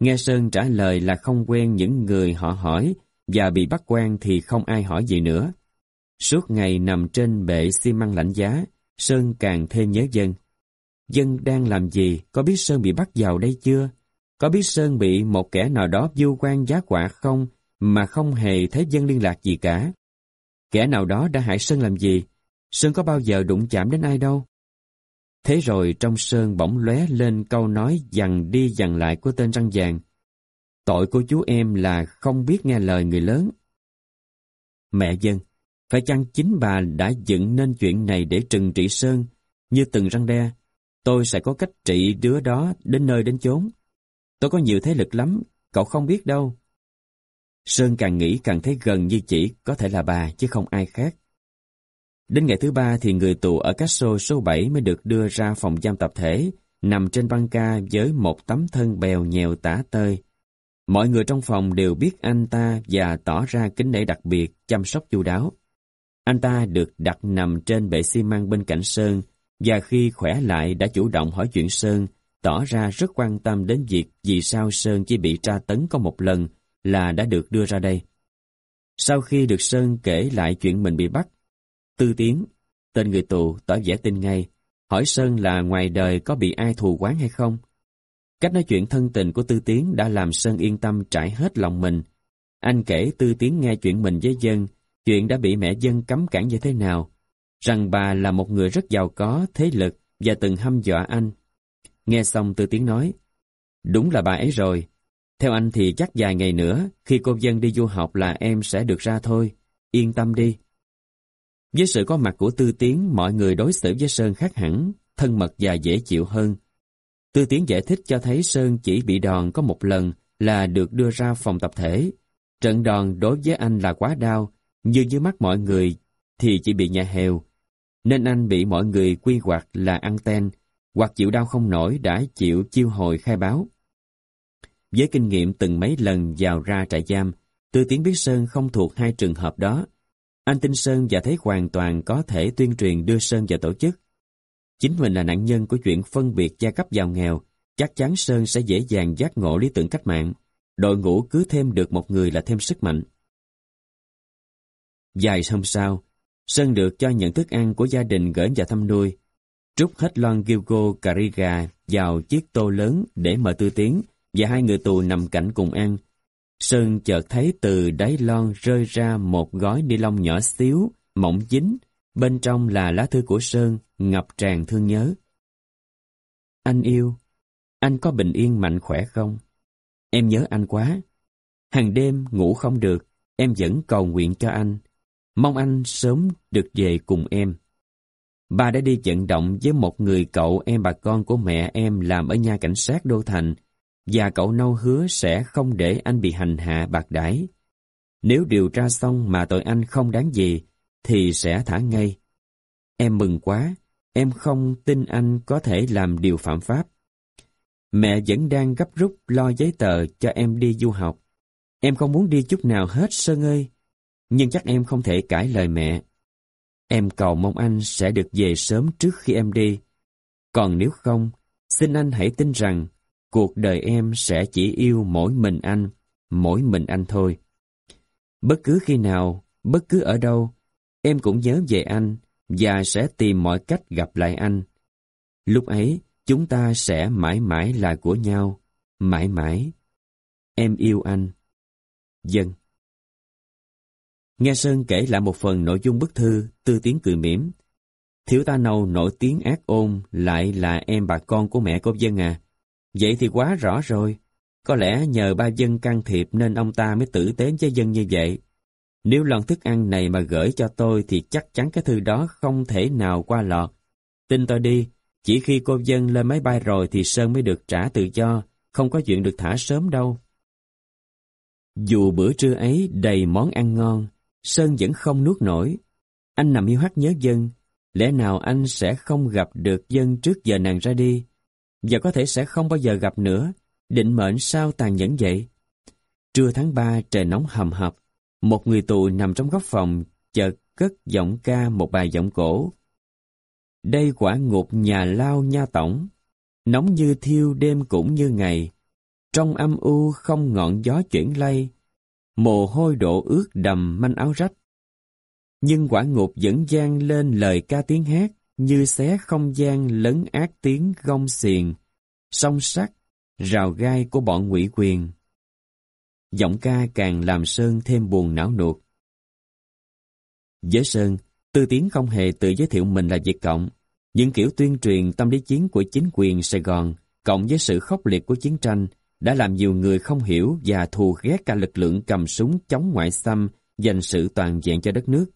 Nghe Sơn trả lời là không quen những người họ hỏi, và bị bắt quen thì không ai hỏi gì nữa. Suốt ngày nằm trên bệ xi măng lạnh giá, Sơn càng thêm nhớ dân. Dân đang làm gì, có biết Sơn bị bắt vào đây chưa? Có biết Sơn bị một kẻ nào đó vu quan giá quả không, mà không hề thấy dân liên lạc gì cả? Kẻ nào đó đã hại Sơn làm gì? Sơn có bao giờ đụng chạm đến ai đâu? Thế rồi trong Sơn bỗng lóe lên câu nói dằn đi dằn lại của tên răng vàng. Tội của chú em là không biết nghe lời người lớn. Mẹ dân, phải chăng chính bà đã dựng nên chuyện này để trừng trị Sơn, như từng răng đe, tôi sẽ có cách trị đứa đó đến nơi đến chốn. Tôi có nhiều thế lực lắm, cậu không biết đâu. Sơn càng nghĩ càng thấy gần như chỉ có thể là bà chứ không ai khác. Đến ngày thứ ba thì người tù ở Castro số 7 mới được đưa ra phòng giam tập thể, nằm trên băng ca với một tấm thân bèo nhèo tả tơi. Mọi người trong phòng đều biết anh ta và tỏ ra kính nể đặc biệt, chăm sóc chu đáo. Anh ta được đặt nằm trên bệ xi măng bên cạnh Sơn, và khi khỏe lại đã chủ động hỏi chuyện Sơn, tỏ ra rất quan tâm đến việc vì sao Sơn chỉ bị tra tấn có một lần là đã được đưa ra đây. Sau khi được Sơn kể lại chuyện mình bị bắt, Tư Tiến, tên người tù tỏ vẻ tin ngay, hỏi Sơn là ngoài đời có bị ai thù quán hay không. Cách nói chuyện thân tình của Tư Tiến đã làm Sơn yên tâm trải hết lòng mình. Anh kể Tư Tiến nghe chuyện mình với dân, chuyện đã bị mẹ dân cấm cản như thế nào, rằng bà là một người rất giàu có, thế lực và từng hăm dọa anh. Nghe xong Tư Tiến nói, đúng là bà ấy rồi. Theo anh thì chắc vài ngày nữa, khi cô dân đi du học là em sẽ được ra thôi. Yên tâm đi. Với sự có mặt của Tư Tiến, mọi người đối xử với Sơn khác hẳn, thân mật và dễ chịu hơn. Tư Tiến giải thích cho thấy Sơn chỉ bị đòn có một lần là được đưa ra phòng tập thể. Trận đòn đối với anh là quá đau, như dưới mắt mọi người thì chỉ bị nhà heo. Nên anh bị mọi người quy hoạch là ăn ten, hoặc chịu đau không nổi đã chịu chiêu hồi khai báo. Với kinh nghiệm từng mấy lần vào ra trại giam, Tư Tiến biết Sơn không thuộc hai trường hợp đó. Anh tin Sơn và thấy hoàn toàn có thể tuyên truyền đưa Sơn vào tổ chức. Chính mình là nạn nhân của chuyện phân biệt gia cấp giàu nghèo, chắc chắn Sơn sẽ dễ dàng giác ngộ lý tưởng cách mạng. Đội ngũ cứ thêm được một người là thêm sức mạnh. Dài hôm sau, Sơn được cho nhận thức ăn của gia đình gửi và thăm nuôi trút hết lon Gilgo Cariga vào chiếc tô lớn để mở tư tiến và hai người tù nằm cạnh cùng ăn. Sơn chợt thấy từ đáy lon rơi ra một gói ni lông nhỏ xíu, mỏng dính, bên trong là lá thư của Sơn, ngập tràn thương nhớ. Anh yêu, anh có bình yên mạnh khỏe không? Em nhớ anh quá. Hàng đêm ngủ không được, em vẫn cầu nguyện cho anh. Mong anh sớm được về cùng em. Ba đã đi vận động với một người cậu em bà con của mẹ em làm ở nhà cảnh sát Đô Thành và cậu nâu hứa sẽ không để anh bị hành hạ bạc đãi. Nếu điều tra xong mà tội anh không đáng gì, thì sẽ thả ngay. Em mừng quá, em không tin anh có thể làm điều phạm pháp. Mẹ vẫn đang gấp rút lo giấy tờ cho em đi du học. Em không muốn đi chút nào hết Sơn ơi, nhưng chắc em không thể cãi lời mẹ. Em cầu mong anh sẽ được về sớm trước khi em đi. Còn nếu không, xin anh hãy tin rằng cuộc đời em sẽ chỉ yêu mỗi mình anh, mỗi mình anh thôi. Bất cứ khi nào, bất cứ ở đâu, em cũng nhớ về anh và sẽ tìm mọi cách gặp lại anh. Lúc ấy, chúng ta sẽ mãi mãi là của nhau, mãi mãi. Em yêu anh. Dân. Nghe Sơn kể lại một phần nội dung bức thư, tư tiếng cười mỉm. Thiếu ta nâu nổi tiếng ác ôn lại là em bà con của mẹ cô Dân à. Vậy thì quá rõ rồi. Có lẽ nhờ ba Dân can thiệp nên ông ta mới tử tế với Dân như vậy. Nếu lần thức ăn này mà gửi cho tôi thì chắc chắn cái thư đó không thể nào qua lọt. Tin tôi đi, chỉ khi cô Dân lên máy bay rồi thì Sơn mới được trả tự do, không có chuyện được thả sớm đâu. Dù bữa trưa ấy đầy món ăn ngon, Sơn vẫn không nuốt nổi. Anh nằm yêu hắt nhớ dân, lẽ nào anh sẽ không gặp được dân trước giờ nàng ra đi, và có thể sẽ không bao giờ gặp nữa, định mệnh sao tàn nhẫn vậy? Trưa tháng 3 trời nóng hầm hập, một người tù nằm trong góc phòng, chợt cất giọng ca một bài giọng cổ. Đây quả ngục nhà lao nha tổng, nóng như thiêu đêm cũng như ngày, trong âm u không ngọn gió chuyển lay, mồ hôi đổ ướt đầm manh áo rách. Nhưng quả ngục vẫn gian lên lời ca tiếng hát, như xé không gian lấn ác tiếng gông xiền, song sắt, rào gai của bọn ngụy quyền. Giọng ca càng làm Sơn thêm buồn não nuột. Với Sơn, Tư Tiến không hề tự giới thiệu mình là Việt Cộng. Những kiểu tuyên truyền tâm lý chiến của chính quyền Sài Gòn, cộng với sự khốc liệt của chiến tranh, đã làm nhiều người không hiểu và thù ghét cả lực lượng cầm súng chống ngoại xâm dành sự toàn vẹn cho đất nước.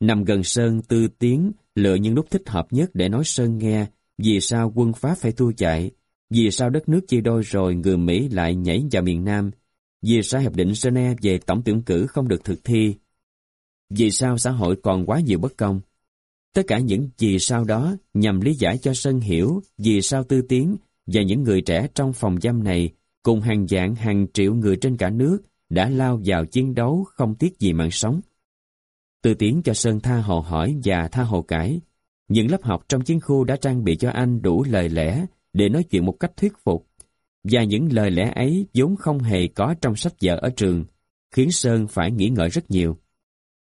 Nằm gần Sơn Tư Tiến lựa những lúc thích hợp nhất để nói Sơn nghe vì sao quân Pháp phải thua chạy, vì sao đất nước chia đôi rồi người Mỹ lại nhảy vào miền Nam, vì sao Hiệp định Geneva về tổng tuyển cử không được thực thi, vì sao xã hội còn quá nhiều bất công. Tất cả những vì sao đó nhằm lý giải cho Sơn hiểu vì sao Tư Tiến và những người trẻ trong phòng giam này cùng hàng dạng hàng triệu người trên cả nước đã lao vào chiến đấu không tiếc gì mạng sống. Từ tiếng cho Sơn tha hồ hỏi và tha hồ cãi. Những lớp học trong chiến khu đã trang bị cho anh đủ lời lẽ để nói chuyện một cách thuyết phục. Và những lời lẽ ấy vốn không hề có trong sách vở ở trường, khiến Sơn phải nghĩ ngợi rất nhiều.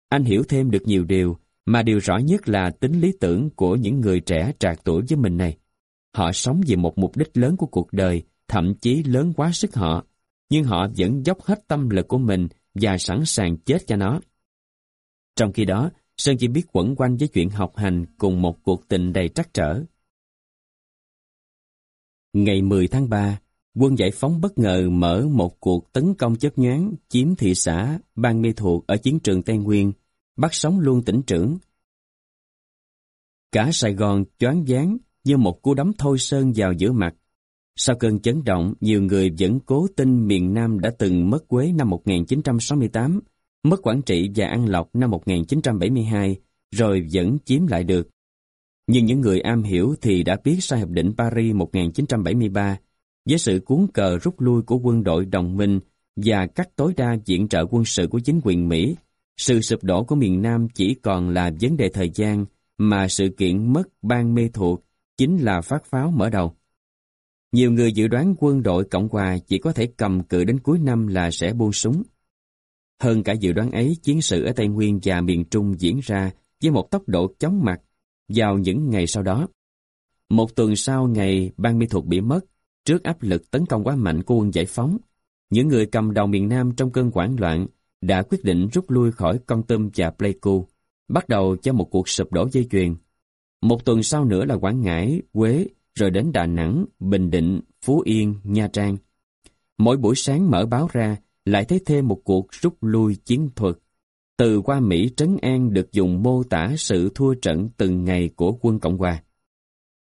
Anh hiểu thêm được nhiều điều, mà điều rõ nhất là tính lý tưởng của những người trẻ trạc tuổi với mình này. Họ sống vì một mục đích lớn của cuộc đời thậm chí lớn quá sức họ, nhưng họ vẫn dốc hết tâm lực của mình và sẵn sàng chết cho nó. Trong khi đó, Sơn chỉ biết quẩn quanh với chuyện học hành cùng một cuộc tình đầy trắc trở. Ngày 10 tháng 3, quân giải phóng bất ngờ mở một cuộc tấn công chất nhoáng chiếm thị xã Ban Mê Thuộc ở chiến trường Tây Nguyên, bắt sống luôn tỉnh trưởng. Cả Sài Gòn choáng váng như một cú đấm thôi sơn vào giữa mặt. Sau cơn chấn động, nhiều người vẫn cố tin miền Nam đã từng mất Quế năm 1968, mất Quảng Trị và An Lộc năm 1972, rồi vẫn chiếm lại được. Nhưng những người am hiểu thì đã biết sau Hiệp định Paris 1973, với sự cuốn cờ rút lui của quân đội đồng minh và cắt tối đa viện trợ quân sự của chính quyền Mỹ, sự sụp đổ của miền Nam chỉ còn là vấn đề thời gian mà sự kiện mất bang mê thuộc chính là phát pháo mở đầu. Nhiều người dự đoán quân đội Cộng Hòa chỉ có thể cầm cự đến cuối năm là sẽ buông súng. Hơn cả dự đoán ấy, chiến sự ở Tây Nguyên và miền Trung diễn ra với một tốc độ chóng mặt vào những ngày sau đó. Một tuần sau ngày ban mỹ thuật bị mất, trước áp lực tấn công quá mạnh của quân giải phóng, những người cầm đầu miền Nam trong cơn hoảng loạn đã quyết định rút lui khỏi Con Tum và Pleiku, bắt đầu cho một cuộc sụp đổ dây chuyền. Một tuần sau nữa là Quảng Ngãi, Quế, rồi đến Đà Nẵng, Bình Định, Phú Yên, Nha Trang. Mỗi buổi sáng mở báo ra, lại thấy thêm một cuộc rút lui chiến thuật. Từ qua Mỹ trấn an được dùng mô tả sự thua trận từng ngày của quân Cộng Hòa.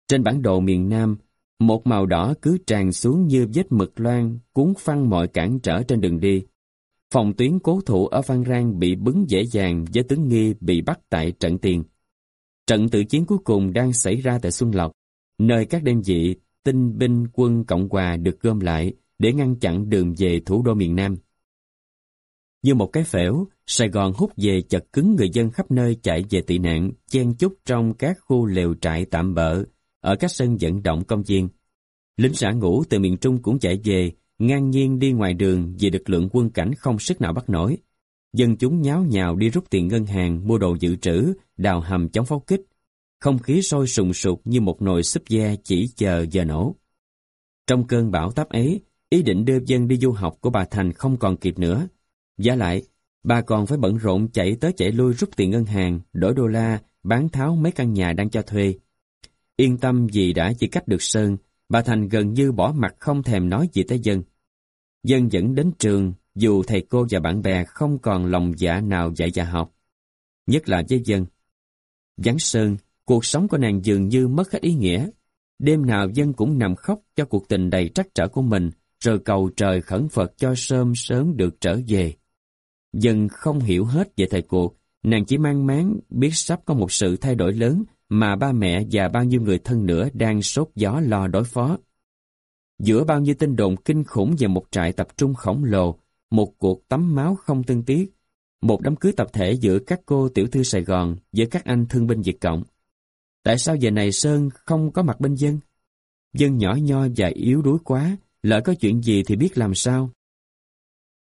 Trên bản đồ miền Nam, một màu đỏ cứ tràn xuống như vết mực loan, cuốn phăng mọi cản trở trên đường đi. Phòng tuyến cố thủ ở Phan Rang bị bứng dễ dàng với tướng nghi bị bắt tại trận tiền. Trận tự chiến cuối cùng đang xảy ra tại Xuân Lộc, nơi các đơn vị tinh binh quân Cộng Hòa được gom lại để ngăn chặn đường về thủ đô miền Nam. Như một cái phễu, Sài Gòn hút về chật cứng người dân khắp nơi chạy về tị nạn, chen chúc trong các khu lều trại tạm bỡ, ở các sân vận động công viên. Lính xã ngũ từ miền Trung cũng chạy về, ngang nhiên đi ngoài đường vì lực lượng quân cảnh không sức nào bắt nổi. Dân chúng nháo nhào đi rút tiền ngân hàng, mua đồ dự trữ, đào hầm chống pháo kích. Không khí sôi sùng sục như một nồi súp da chỉ chờ giờ nổ. Trong cơn bão táp ấy, ý định đưa dân đi du học của bà Thành không còn kịp nữa. Giá lại, bà còn phải bận rộn chạy tới chạy lui rút tiền ngân hàng, đổi đô la, bán tháo mấy căn nhà đang cho thuê. Yên tâm vì đã chỉ cách được Sơn, bà Thành gần như bỏ mặt không thèm nói gì tới dân. Dân dẫn đến trường, dù thầy cô và bạn bè không còn lòng dạ nào dạy dạ học. Nhất là với dân. Giáng Sơn, cuộc sống của nàng dường như mất hết ý nghĩa. Đêm nào dân cũng nằm khóc cho cuộc tình đầy trắc trở của mình, rồi cầu trời khẩn Phật cho sớm sớm được trở về. Dân không hiểu hết về thời cuộc, nàng chỉ mang máng biết sắp có một sự thay đổi lớn mà ba mẹ và bao nhiêu người thân nữa đang sốt gió lo đối phó. Giữa bao nhiêu tin đồn kinh khủng về một trại tập trung khổng lồ, một cuộc tắm máu không tương tiếc, một đám cưới tập thể giữa các cô tiểu thư Sài Gòn với các anh thương binh Việt Cộng. Tại sao giờ này Sơn không có mặt bên dân? Dân nhỏ nho và yếu đuối quá, lỡ có chuyện gì thì biết làm sao?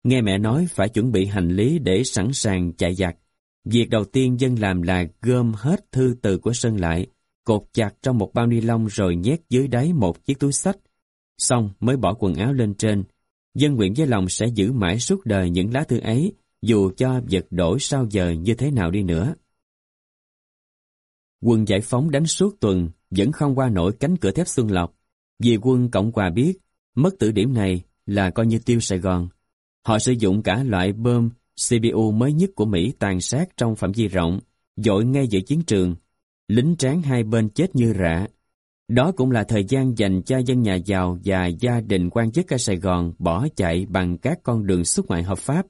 Nghe mẹ nói phải chuẩn bị hành lý để sẵn sàng chạy giặc. Việc đầu tiên dân làm là gom hết thư từ của Sơn lại, cột chặt trong một bao ni lông rồi nhét dưới đáy một chiếc túi sách. Xong mới bỏ quần áo lên trên. Dân nguyện với lòng sẽ giữ mãi suốt đời những lá thư ấy, dù cho vật đổi sau giờ như thế nào đi nữa. Quân giải phóng đánh suốt tuần, vẫn không qua nổi cánh cửa thép Xuân Lộc. Vì quân Cộng Hòa biết, mất tử điểm này là coi như tiêu Sài Gòn. Họ sử dụng cả loại bơm CPU mới nhất của Mỹ tàn sát trong phạm vi rộng, dội ngay giữa chiến trường. Lính tráng hai bên chết như rã. Đó cũng là thời gian dành cho dân nhà giàu và gia đình quan chức ở Sài Gòn bỏ chạy bằng các con đường xuất ngoại hợp pháp.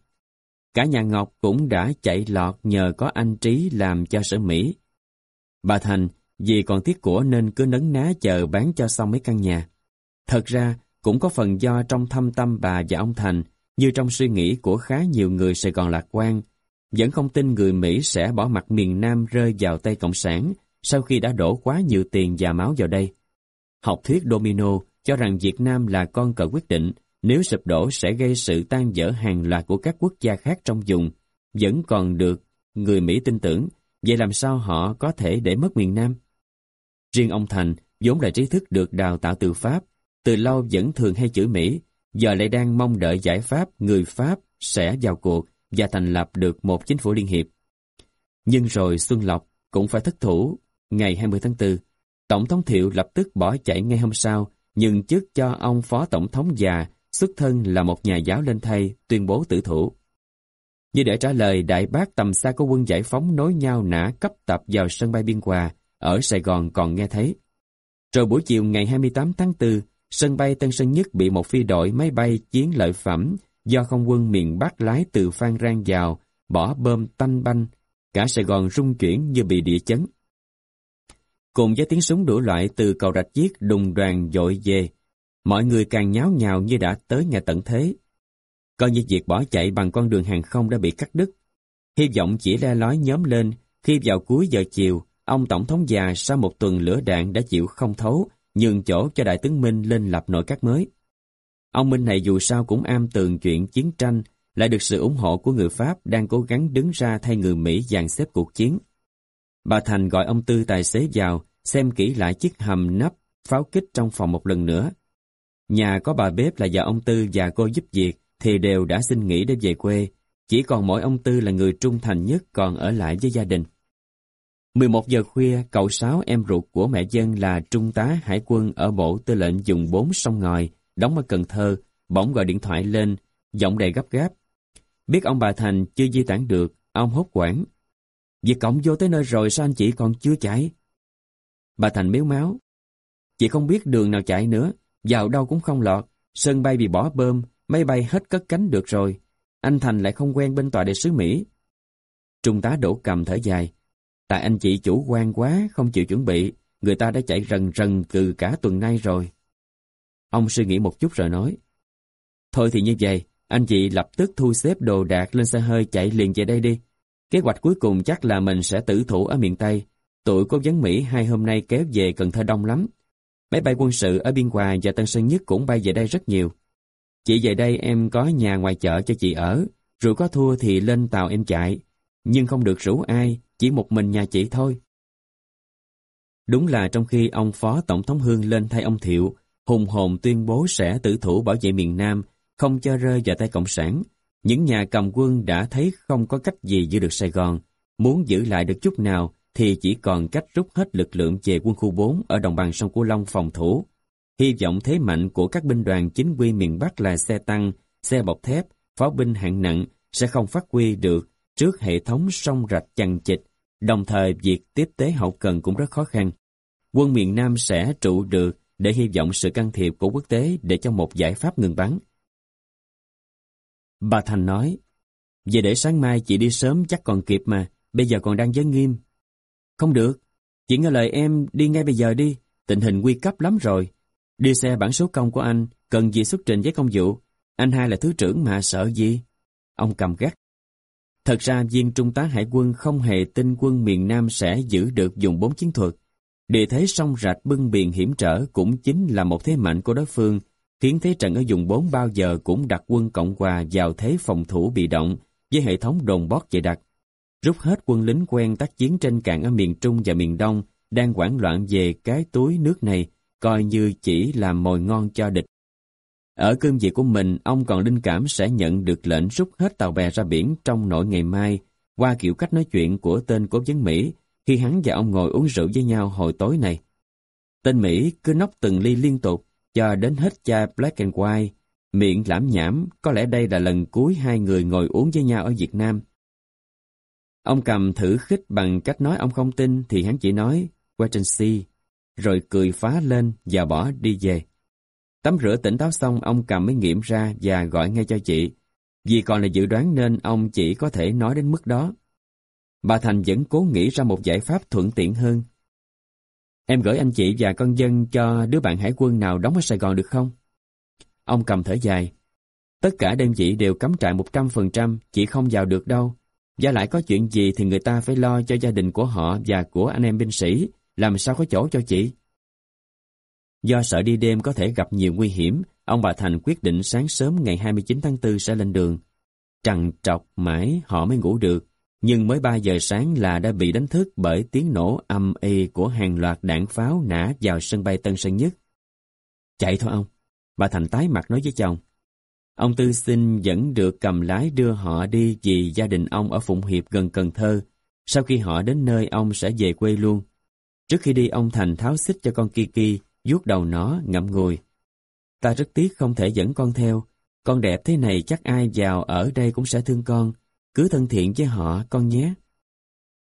Cả nhà Ngọc cũng đã chạy lọt nhờ có anh Trí làm cho sở Mỹ. Bà Thành, vì còn tiếc của nên cứ nấn ná chờ bán cho xong mấy căn nhà. Thật ra, cũng có phần do trong thâm tâm bà và ông Thành như trong suy nghĩ của khá nhiều người Sài Gòn lạc quan, vẫn không tin người Mỹ sẽ bỏ mặt miền Nam rơi vào tay Cộng sản sau khi đã đổ quá nhiều tiền và máu vào đây. Học thuyết domino cho rằng Việt Nam là con cờ quyết định, nếu sụp đổ sẽ gây sự tan vỡ hàng loạt của các quốc gia khác trong vùng, vẫn còn được người Mỹ tin tưởng, vậy làm sao họ có thể để mất miền Nam? Riêng ông Thành, vốn là trí thức được đào tạo từ Pháp, từ lâu vẫn thường hay chửi Mỹ, giờ lại đang mong đợi giải pháp người Pháp sẽ vào cuộc và thành lập được một chính phủ liên hiệp. Nhưng rồi Xuân Lộc cũng phải thất thủ. Ngày 20 tháng 4, Tổng thống Thiệu lập tức bỏ chạy ngay hôm sau, nhưng chức cho ông Phó Tổng thống già xuất thân là một nhà giáo lên thay tuyên bố tử thủ. Như để trả lời đại bác tầm xa của quân giải phóng nối nhau nã cấp tập vào sân bay Biên Hòa, ở Sài Gòn còn nghe thấy. Rồi buổi chiều ngày 28 tháng 4, sân bay Tân Sơn Nhất bị một phi đội máy bay chiến lợi phẩm do không quân miền Bắc lái từ Phan Rang vào, bỏ bơm tanh banh, cả Sài Gòn rung chuyển như bị địa chấn. Cùng với tiếng súng đủ loại từ cầu rạch chiếc đùng đoàn dội về, mọi người càng nháo nhào như đã tới nhà tận thế coi như việc bỏ chạy bằng con đường hàng không đã bị cắt đứt. Hy vọng chỉ le lói nhóm lên khi vào cuối giờ chiều, ông Tổng thống già sau một tuần lửa đạn đã chịu không thấu, nhường chỗ cho Đại tướng Minh lên lập nội các mới. Ông Minh này dù sao cũng am tường chuyện chiến tranh, lại được sự ủng hộ của người Pháp đang cố gắng đứng ra thay người Mỹ dàn xếp cuộc chiến. Bà Thành gọi ông Tư tài xế vào, xem kỹ lại chiếc hầm nắp, pháo kích trong phòng một lần nữa. Nhà có bà bếp là vợ ông Tư và cô giúp việc thì đều đã xin nghỉ để về quê, chỉ còn mỗi ông Tư là người trung thành nhất còn ở lại với gia đình. 11 giờ khuya, cậu Sáu em ruột của mẹ dân là Trung tá Hải quân ở bộ tư lệnh dùng 4 sông ngòi, đóng ở Cần Thơ, bỗng gọi điện thoại lên, giọng đầy gấp gáp. Biết ông bà Thành chưa di tản được, ông hốt quảng. Việc cổng vô tới nơi rồi sao anh chị còn chưa chạy? Bà Thành miếu máu. Chị không biết đường nào chạy nữa, vào đâu cũng không lọt, sân bay bị bỏ bơm, máy bay hết cất cánh được rồi. Anh Thành lại không quen bên tòa đại sứ Mỹ. Trung tá đổ cầm thở dài. Tại anh chị chủ quan quá, không chịu chuẩn bị, người ta đã chạy rần rần từ cả tuần nay rồi. Ông suy nghĩ một chút rồi nói. Thôi thì như vậy, anh chị lập tức thu xếp đồ đạc lên xe hơi chạy liền về đây đi. Kế hoạch cuối cùng chắc là mình sẽ tử thủ ở miền Tây. Tụi cố vấn Mỹ hai hôm nay kéo về Cần Thơ đông lắm. Máy bay quân sự ở Biên Hòa và Tân Sơn Nhất cũng bay về đây rất nhiều. Chị về đây em có nhà ngoài chợ cho chị ở, rồi có thua thì lên tàu em chạy. Nhưng không được rủ ai, chỉ một mình nhà chị thôi. Đúng là trong khi ông Phó Tổng thống Hương lên thay ông Thiệu, hùng hồn tuyên bố sẽ tử thủ bảo vệ miền Nam, không cho rơi vào tay Cộng sản, những nhà cầm quân đã thấy không có cách gì giữ được Sài Gòn, muốn giữ lại được chút nào thì chỉ còn cách rút hết lực lượng về quân khu 4 ở đồng bằng sông Cửu Long phòng thủ. Hy vọng thế mạnh của các binh đoàn chính quy miền Bắc là xe tăng, xe bọc thép, pháo binh hạng nặng sẽ không phát huy được trước hệ thống sông rạch chằng chịt, đồng thời việc tiếp tế hậu cần cũng rất khó khăn. Quân miền Nam sẽ trụ được để hy vọng sự can thiệp của quốc tế để cho một giải pháp ngừng bắn. Bà Thành nói, về để sáng mai chị đi sớm chắc còn kịp mà, bây giờ còn đang giới nghiêm. Không được, chị nghe lời em đi ngay bây giờ đi, tình hình nguy cấp lắm rồi. Đi xe bản số công của anh, cần gì xuất trình với công vụ, anh hai là thứ trưởng mà sợ gì? Ông cầm gắt. Thật ra viên trung tá hải quân không hề tin quân miền Nam sẽ giữ được dùng bốn chiến thuật. Địa thế sông rạch bưng biển hiểm trở cũng chính là một thế mạnh của đối phương, khiến thế trận ở vùng 4 bao giờ cũng đặt quân Cộng Hòa vào thế phòng thủ bị động với hệ thống đồn bót dày đặc. Rút hết quân lính quen tác chiến trên cạn ở miền Trung và miền Đông đang hoảng loạn về cái túi nước này, coi như chỉ làm mồi ngon cho địch. Ở cương vị của mình, ông còn linh cảm sẽ nhận được lệnh rút hết tàu bè ra biển trong nội ngày mai qua kiểu cách nói chuyện của tên cố vấn Mỹ khi hắn và ông ngồi uống rượu với nhau hồi tối này. Tên Mỹ cứ nốc từng ly liên tục cho đến hết chai Black and White, miệng lãm nhảm, có lẽ đây là lần cuối hai người ngồi uống với nhau ở Việt Nam. Ông cầm thử khích bằng cách nói ông không tin thì hắn chỉ nói wait and see, rồi cười phá lên và bỏ đi về. Tắm rửa tỉnh táo xong ông cầm mấy nghiệm ra và gọi ngay cho chị. Vì còn là dự đoán nên ông chỉ có thể nói đến mức đó. Bà Thành vẫn cố nghĩ ra một giải pháp thuận tiện hơn. Em gửi anh chị và con dân cho đứa bạn hải quân nào đóng ở Sài Gòn được không? Ông cầm thở dài. Tất cả đơn vị đều cấm trại 100%, chị không vào được đâu. Và lại có chuyện gì thì người ta phải lo cho gia đình của họ và của anh em binh sĩ, làm sao có chỗ cho chị? Do sợ đi đêm có thể gặp nhiều nguy hiểm, ông bà Thành quyết định sáng sớm ngày 29 tháng 4 sẽ lên đường. Trằn trọc mãi họ mới ngủ được, nhưng mới 3 giờ sáng là đã bị đánh thức bởi tiếng nổ âm y của hàng loạt đạn pháo nã vào sân bay Tân Sơn Nhất. Chạy thôi ông, bà Thành tái mặt nói với chồng. Ông Tư xin vẫn được cầm lái đưa họ đi vì gia đình ông ở Phụng Hiệp gần Cần Thơ. Sau khi họ đến nơi ông sẽ về quê luôn. Trước khi đi ông Thành tháo xích cho con Kiki, vuốt đầu nó ngậm ngùi. Ta rất tiếc không thể dẫn con theo. Con đẹp thế này chắc ai vào ở đây cũng sẽ thương con. Cứ thân thiện với họ con nhé.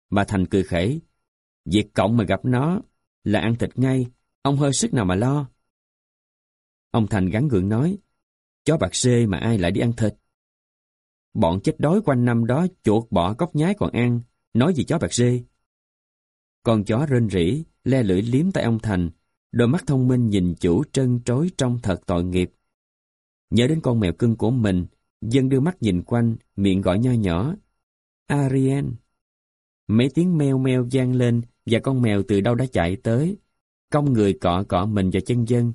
Bà Thành cười khẩy. Việc cộng mà gặp nó là ăn thịt ngay. Ông hơi sức nào mà lo. Ông Thành gắn gượng nói. Chó bạc xê mà ai lại đi ăn thịt. Bọn chết đói quanh năm đó chuột bỏ cốc nhái còn ăn. Nói gì chó bạc xê. Con chó rên rỉ, le lưỡi liếm tay ông Thành. Đôi mắt thông minh nhìn chủ trân trối trong thật tội nghiệp. Nhớ đến con mèo cưng của mình, dân đưa mắt nhìn quanh, miệng gọi nho nhỏ. Ariane. Mấy tiếng meo meo gian lên và con mèo từ đâu đã chạy tới. Công người cọ cọ mình vào chân dân.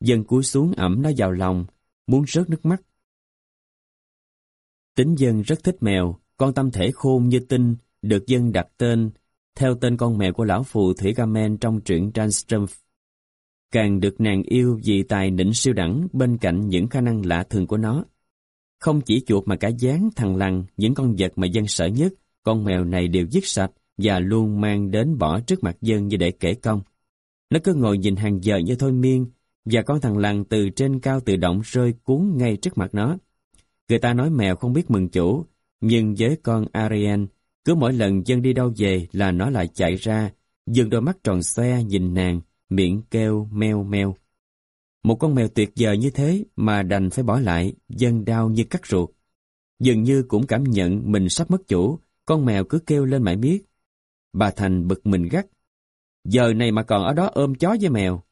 Dân cúi xuống ẩm nó vào lòng, muốn rớt nước mắt. Tính dân rất thích mèo, con tâm thể khôn như tinh, được dân đặt tên, theo tên con mẹ của lão phù Thủy Gamen trong truyện Transtrumpf. Càng được nàng yêu vì tài nịnh siêu đẳng bên cạnh những khả năng lạ thường của nó. Không chỉ chuột mà cả dáng, thằng lằn, những con vật mà dân sợ nhất, con mèo này đều giết sạch và luôn mang đến bỏ trước mặt dân như để kể công. Nó cứ ngồi nhìn hàng giờ như thôi miên, và con thằng lằn từ trên cao tự động rơi cuốn ngay trước mặt nó. Người ta nói mèo không biết mừng chủ, nhưng với con Ariane, cứ mỗi lần dân đi đâu về là nó lại chạy ra, dừng đôi mắt tròn xoe nhìn nàng, miệng kêu meo meo. Một con mèo tuyệt vời như thế mà đành phải bỏ lại, dân đau như cắt ruột. Dường như cũng cảm nhận mình sắp mất chủ, con mèo cứ kêu lên mãi miết. Bà Thành bực mình gắt. Giờ này mà còn ở đó ôm chó với mèo.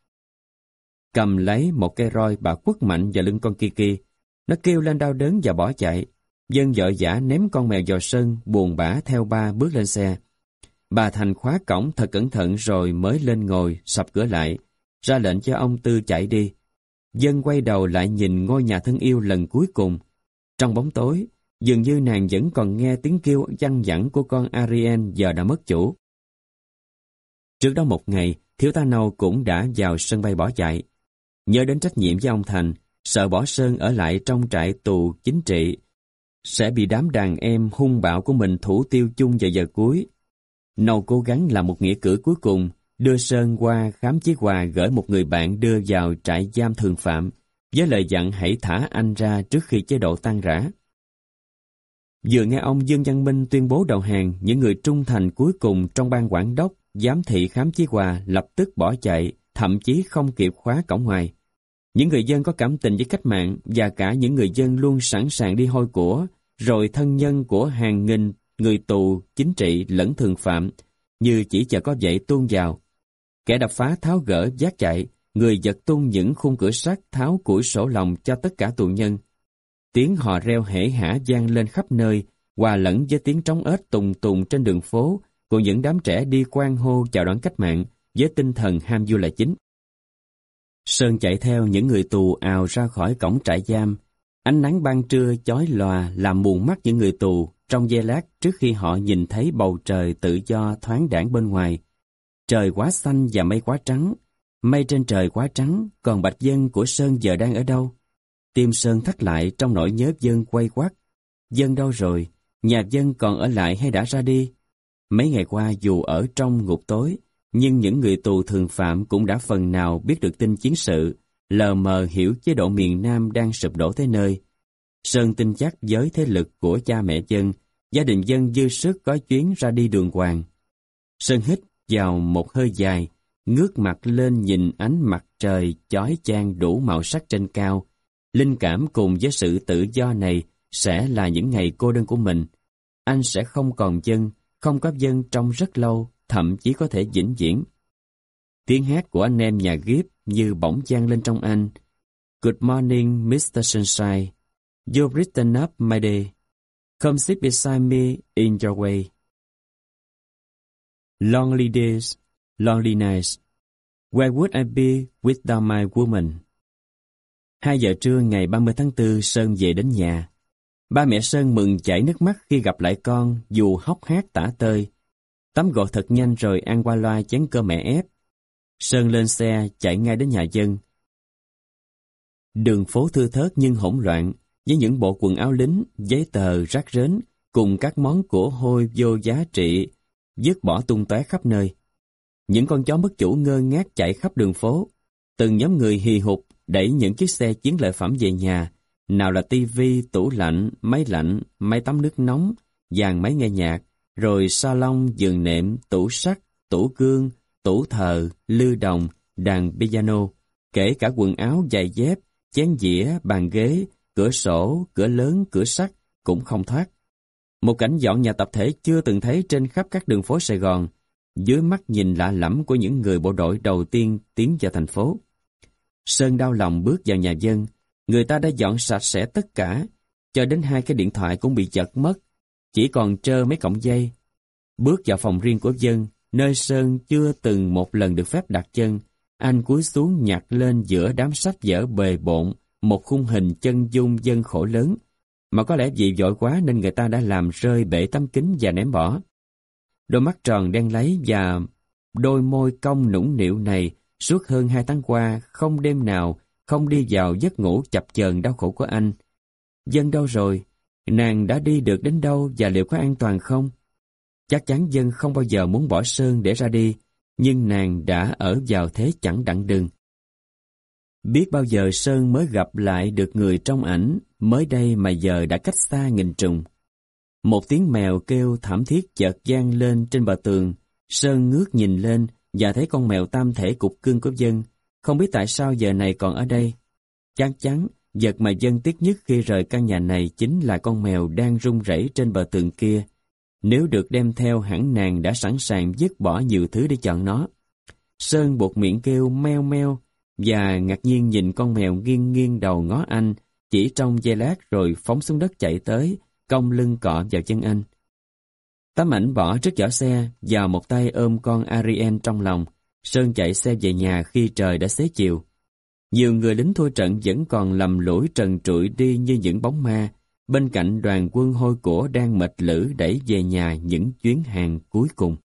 Cầm lấy một cây roi bà quất mạnh vào lưng con Kiki. Nó kêu lên đau đớn và bỏ chạy. Dân vợ giả ném con mèo vào sân, buồn bã theo ba bước lên xe. Bà Thành khóa cổng thật cẩn thận rồi mới lên ngồi, sập cửa lại, ra lệnh cho ông Tư chạy đi. Dân quay đầu lại nhìn ngôi nhà thân yêu lần cuối cùng. Trong bóng tối, dường như nàng vẫn còn nghe tiếng kêu chăn dẳng của con Ariel giờ đã mất chủ. Trước đó một ngày, thiếu tá nâu cũng đã vào sân bay bỏ chạy. Nhớ đến trách nhiệm với ông Thành, sợ bỏ Sơn ở lại trong trại tù chính trị, sẽ bị đám đàn em hung bạo của mình thủ tiêu chung vào giờ cuối. Nâu cố gắng làm một nghĩa cử cuối cùng, đưa Sơn qua khám chiếc quà gửi một người bạn đưa vào trại giam thường phạm, với lời dặn hãy thả anh ra trước khi chế độ tan rã. Vừa nghe ông Dương Văn Minh tuyên bố đầu hàng, những người trung thành cuối cùng trong ban quản đốc, giám thị khám chí quà lập tức bỏ chạy, thậm chí không kịp khóa cổng ngoài. Những người dân có cảm tình với cách mạng và cả những người dân luôn sẵn sàng đi hôi của, rồi thân nhân của hàng nghìn người tù, chính trị lẫn thường phạm, như chỉ chờ có vậy tuôn vào. Kẻ đập phá tháo gỡ giác chạy, người giật tung những khung cửa sắt tháo củi sổ lòng cho tất cả tù nhân. Tiếng họ reo hể hả gian lên khắp nơi, hòa lẫn với tiếng trống ếch tùng tùng trên đường phố của những đám trẻ đi quan hô chào đón cách mạng với tinh thần ham vui là chính. Sơn chạy theo những người tù ào ra khỏi cổng trại giam. Ánh nắng ban trưa chói lòa làm buồn mắt những người tù trong giây lát trước khi họ nhìn thấy bầu trời tự do thoáng đãng bên ngoài. Trời quá xanh và mây quá trắng. Mây trên trời quá trắng, còn bạch dân của Sơn giờ đang ở đâu? Tim Sơn thắt lại trong nỗi nhớ dân quay quắt. Dân đâu rồi? Nhà dân còn ở lại hay đã ra đi? Mấy ngày qua dù ở trong ngục tối, nhưng những người tù thường phạm cũng đã phần nào biết được tin chiến sự, lờ mờ hiểu chế độ miền Nam đang sụp đổ tới nơi. Sơn tin chắc với thế lực của cha mẹ dân, gia đình dân dư sức có chuyến ra đi đường hoàng. Sơn hít vào một hơi dài, ngước mặt lên nhìn ánh mặt trời chói chang đủ màu sắc trên cao. Linh cảm cùng với sự tự do này sẽ là những ngày cô đơn của mình. Anh sẽ không còn dân, không có dân trong rất lâu, thậm chí có thể vĩnh viễn. Tiếng hát của anh em nhà Gibb như bỗng gian lên trong anh. Good morning, Mr. Sunshine. You've written up my day. Come sit beside me in your way. Lonely days, lonely nights. Where would I be without my woman? Hai giờ trưa ngày 30 tháng 4 Sơn về đến nhà. Ba mẹ Sơn mừng chảy nước mắt khi gặp lại con dù hóc hát tả tơi. Tắm gọt thật nhanh rồi ăn qua loa chén cơm mẹ ép. Sơn lên xe chạy ngay đến nhà dân. Đường phố thưa thớt nhưng hỗn loạn, với những bộ quần áo lính, giấy tờ, rác rến, cùng các món của hôi vô giá trị, dứt bỏ tung tóe khắp nơi. Những con chó mất chủ ngơ ngác chạy khắp đường phố. Từng nhóm người hì hục đẩy những chiếc xe chiến lợi phẩm về nhà, nào là tivi, tủ lạnh, máy lạnh, máy tắm nước nóng, dàn máy nghe nhạc, rồi sa long giường nệm, tủ sắt, tủ gương, tủ thờ, lư đồng, đàn piano, kể cả quần áo, giày dép, chén dĩa, bàn ghế, cửa sổ, cửa lớn, cửa sắt cũng không thoát. Một cảnh dọn nhà tập thể chưa từng thấy trên khắp các đường phố Sài Gòn, dưới mắt nhìn lạ lẫm của những người bộ đội đầu tiên tiến vào thành phố. Sơn đau lòng bước vào nhà dân, người ta đã dọn sạch sẽ tất cả, cho đến hai cái điện thoại cũng bị giật mất, chỉ còn trơ mấy cọng dây. Bước vào phòng riêng của dân, nơi Sơn chưa từng một lần được phép đặt chân, anh cúi xuống nhặt lên giữa đám sách vở bề bộn, một khung hình chân dung dân khổ lớn, mà có lẽ vì vội quá nên người ta đã làm rơi bể tấm kính và ném bỏ. Đôi mắt tròn đen lấy và đôi môi cong nũng nịu này suốt hơn hai tháng qua không đêm nào không đi vào giấc ngủ chập chờn đau khổ của anh. Dân đâu rồi? Nàng đã đi được đến đâu và liệu có an toàn không? Chắc chắn dân không bao giờ muốn bỏ Sơn để ra đi, nhưng nàng đã ở vào thế chẳng đặng đừng. Biết bao giờ Sơn mới gặp lại được người trong ảnh, mới đây mà giờ đã cách xa nghìn trùng. Một tiếng mèo kêu thảm thiết chợt gian lên trên bờ tường, Sơn ngước nhìn lên và thấy con mèo tam thể cục cưng của dân, không biết tại sao giờ này còn ở đây. Chắc chắn, vật mà dân tiếc nhất khi rời căn nhà này chính là con mèo đang rung rẩy trên bờ tường kia. Nếu được đem theo hẳn nàng đã sẵn sàng dứt bỏ nhiều thứ để chọn nó. Sơn buộc miệng kêu meo meo và ngạc nhiên nhìn con mèo nghiêng nghiêng đầu ngó anh chỉ trong giây lát rồi phóng xuống đất chạy tới, cong lưng cọ vào chân anh. Tấm ảnh bỏ trước giỏ xe, và một tay ôm con Ariel trong lòng. Sơn chạy xe về nhà khi trời đã xế chiều. Nhiều người lính thua trận vẫn còn lầm lũi trần trụi đi như những bóng ma, bên cạnh đoàn quân hôi của đang mệt lử đẩy về nhà những chuyến hàng cuối cùng.